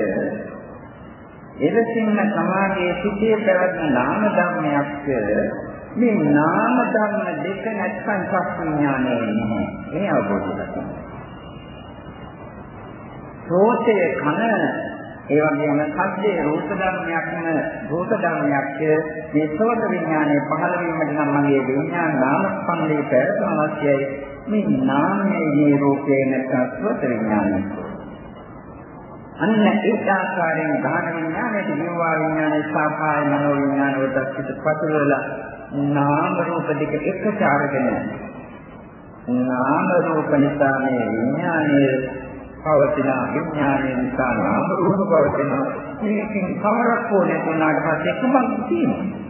එලෙසින්ම සමාගයේ සිටේ පැවැත්ම නාම ධර්මයක්ය. මේ නාම ධර්ම දෙක නැත්නම් සත්‍යඥානය නෙමෙයි. මේ අවබෝධ කරගන්න. රෝතය කන ඒ වගේම සද්දේ රූප ධර්මයක්ම රූප ධර්මයක්ය. මේ සෝත විඥානයේ පහළ වීමට නම් මගේ විඥාන නාම ස්කන්ධයේ පැවැත්ම අවශ්‍යයි. මේ නාමයේ රූපේ නැත්නම් ස්වත විඥානය. අන්න ඒ ආකාරයෙන් ගාන විඥානයේ ජීවා විඥානයේ සාපාය මනෝ විඥාන වලට පිටපතවල නාම රූප දෙක එකට අරගෙන නාම රූප නිසා මේ විඥානයේ පවතින විඥානයේ නිසා නාම රූප පවතින මේකෙන් කවරක් ඕනේ වුණාට පස්සේ කුමක්ද තියෙන්නේ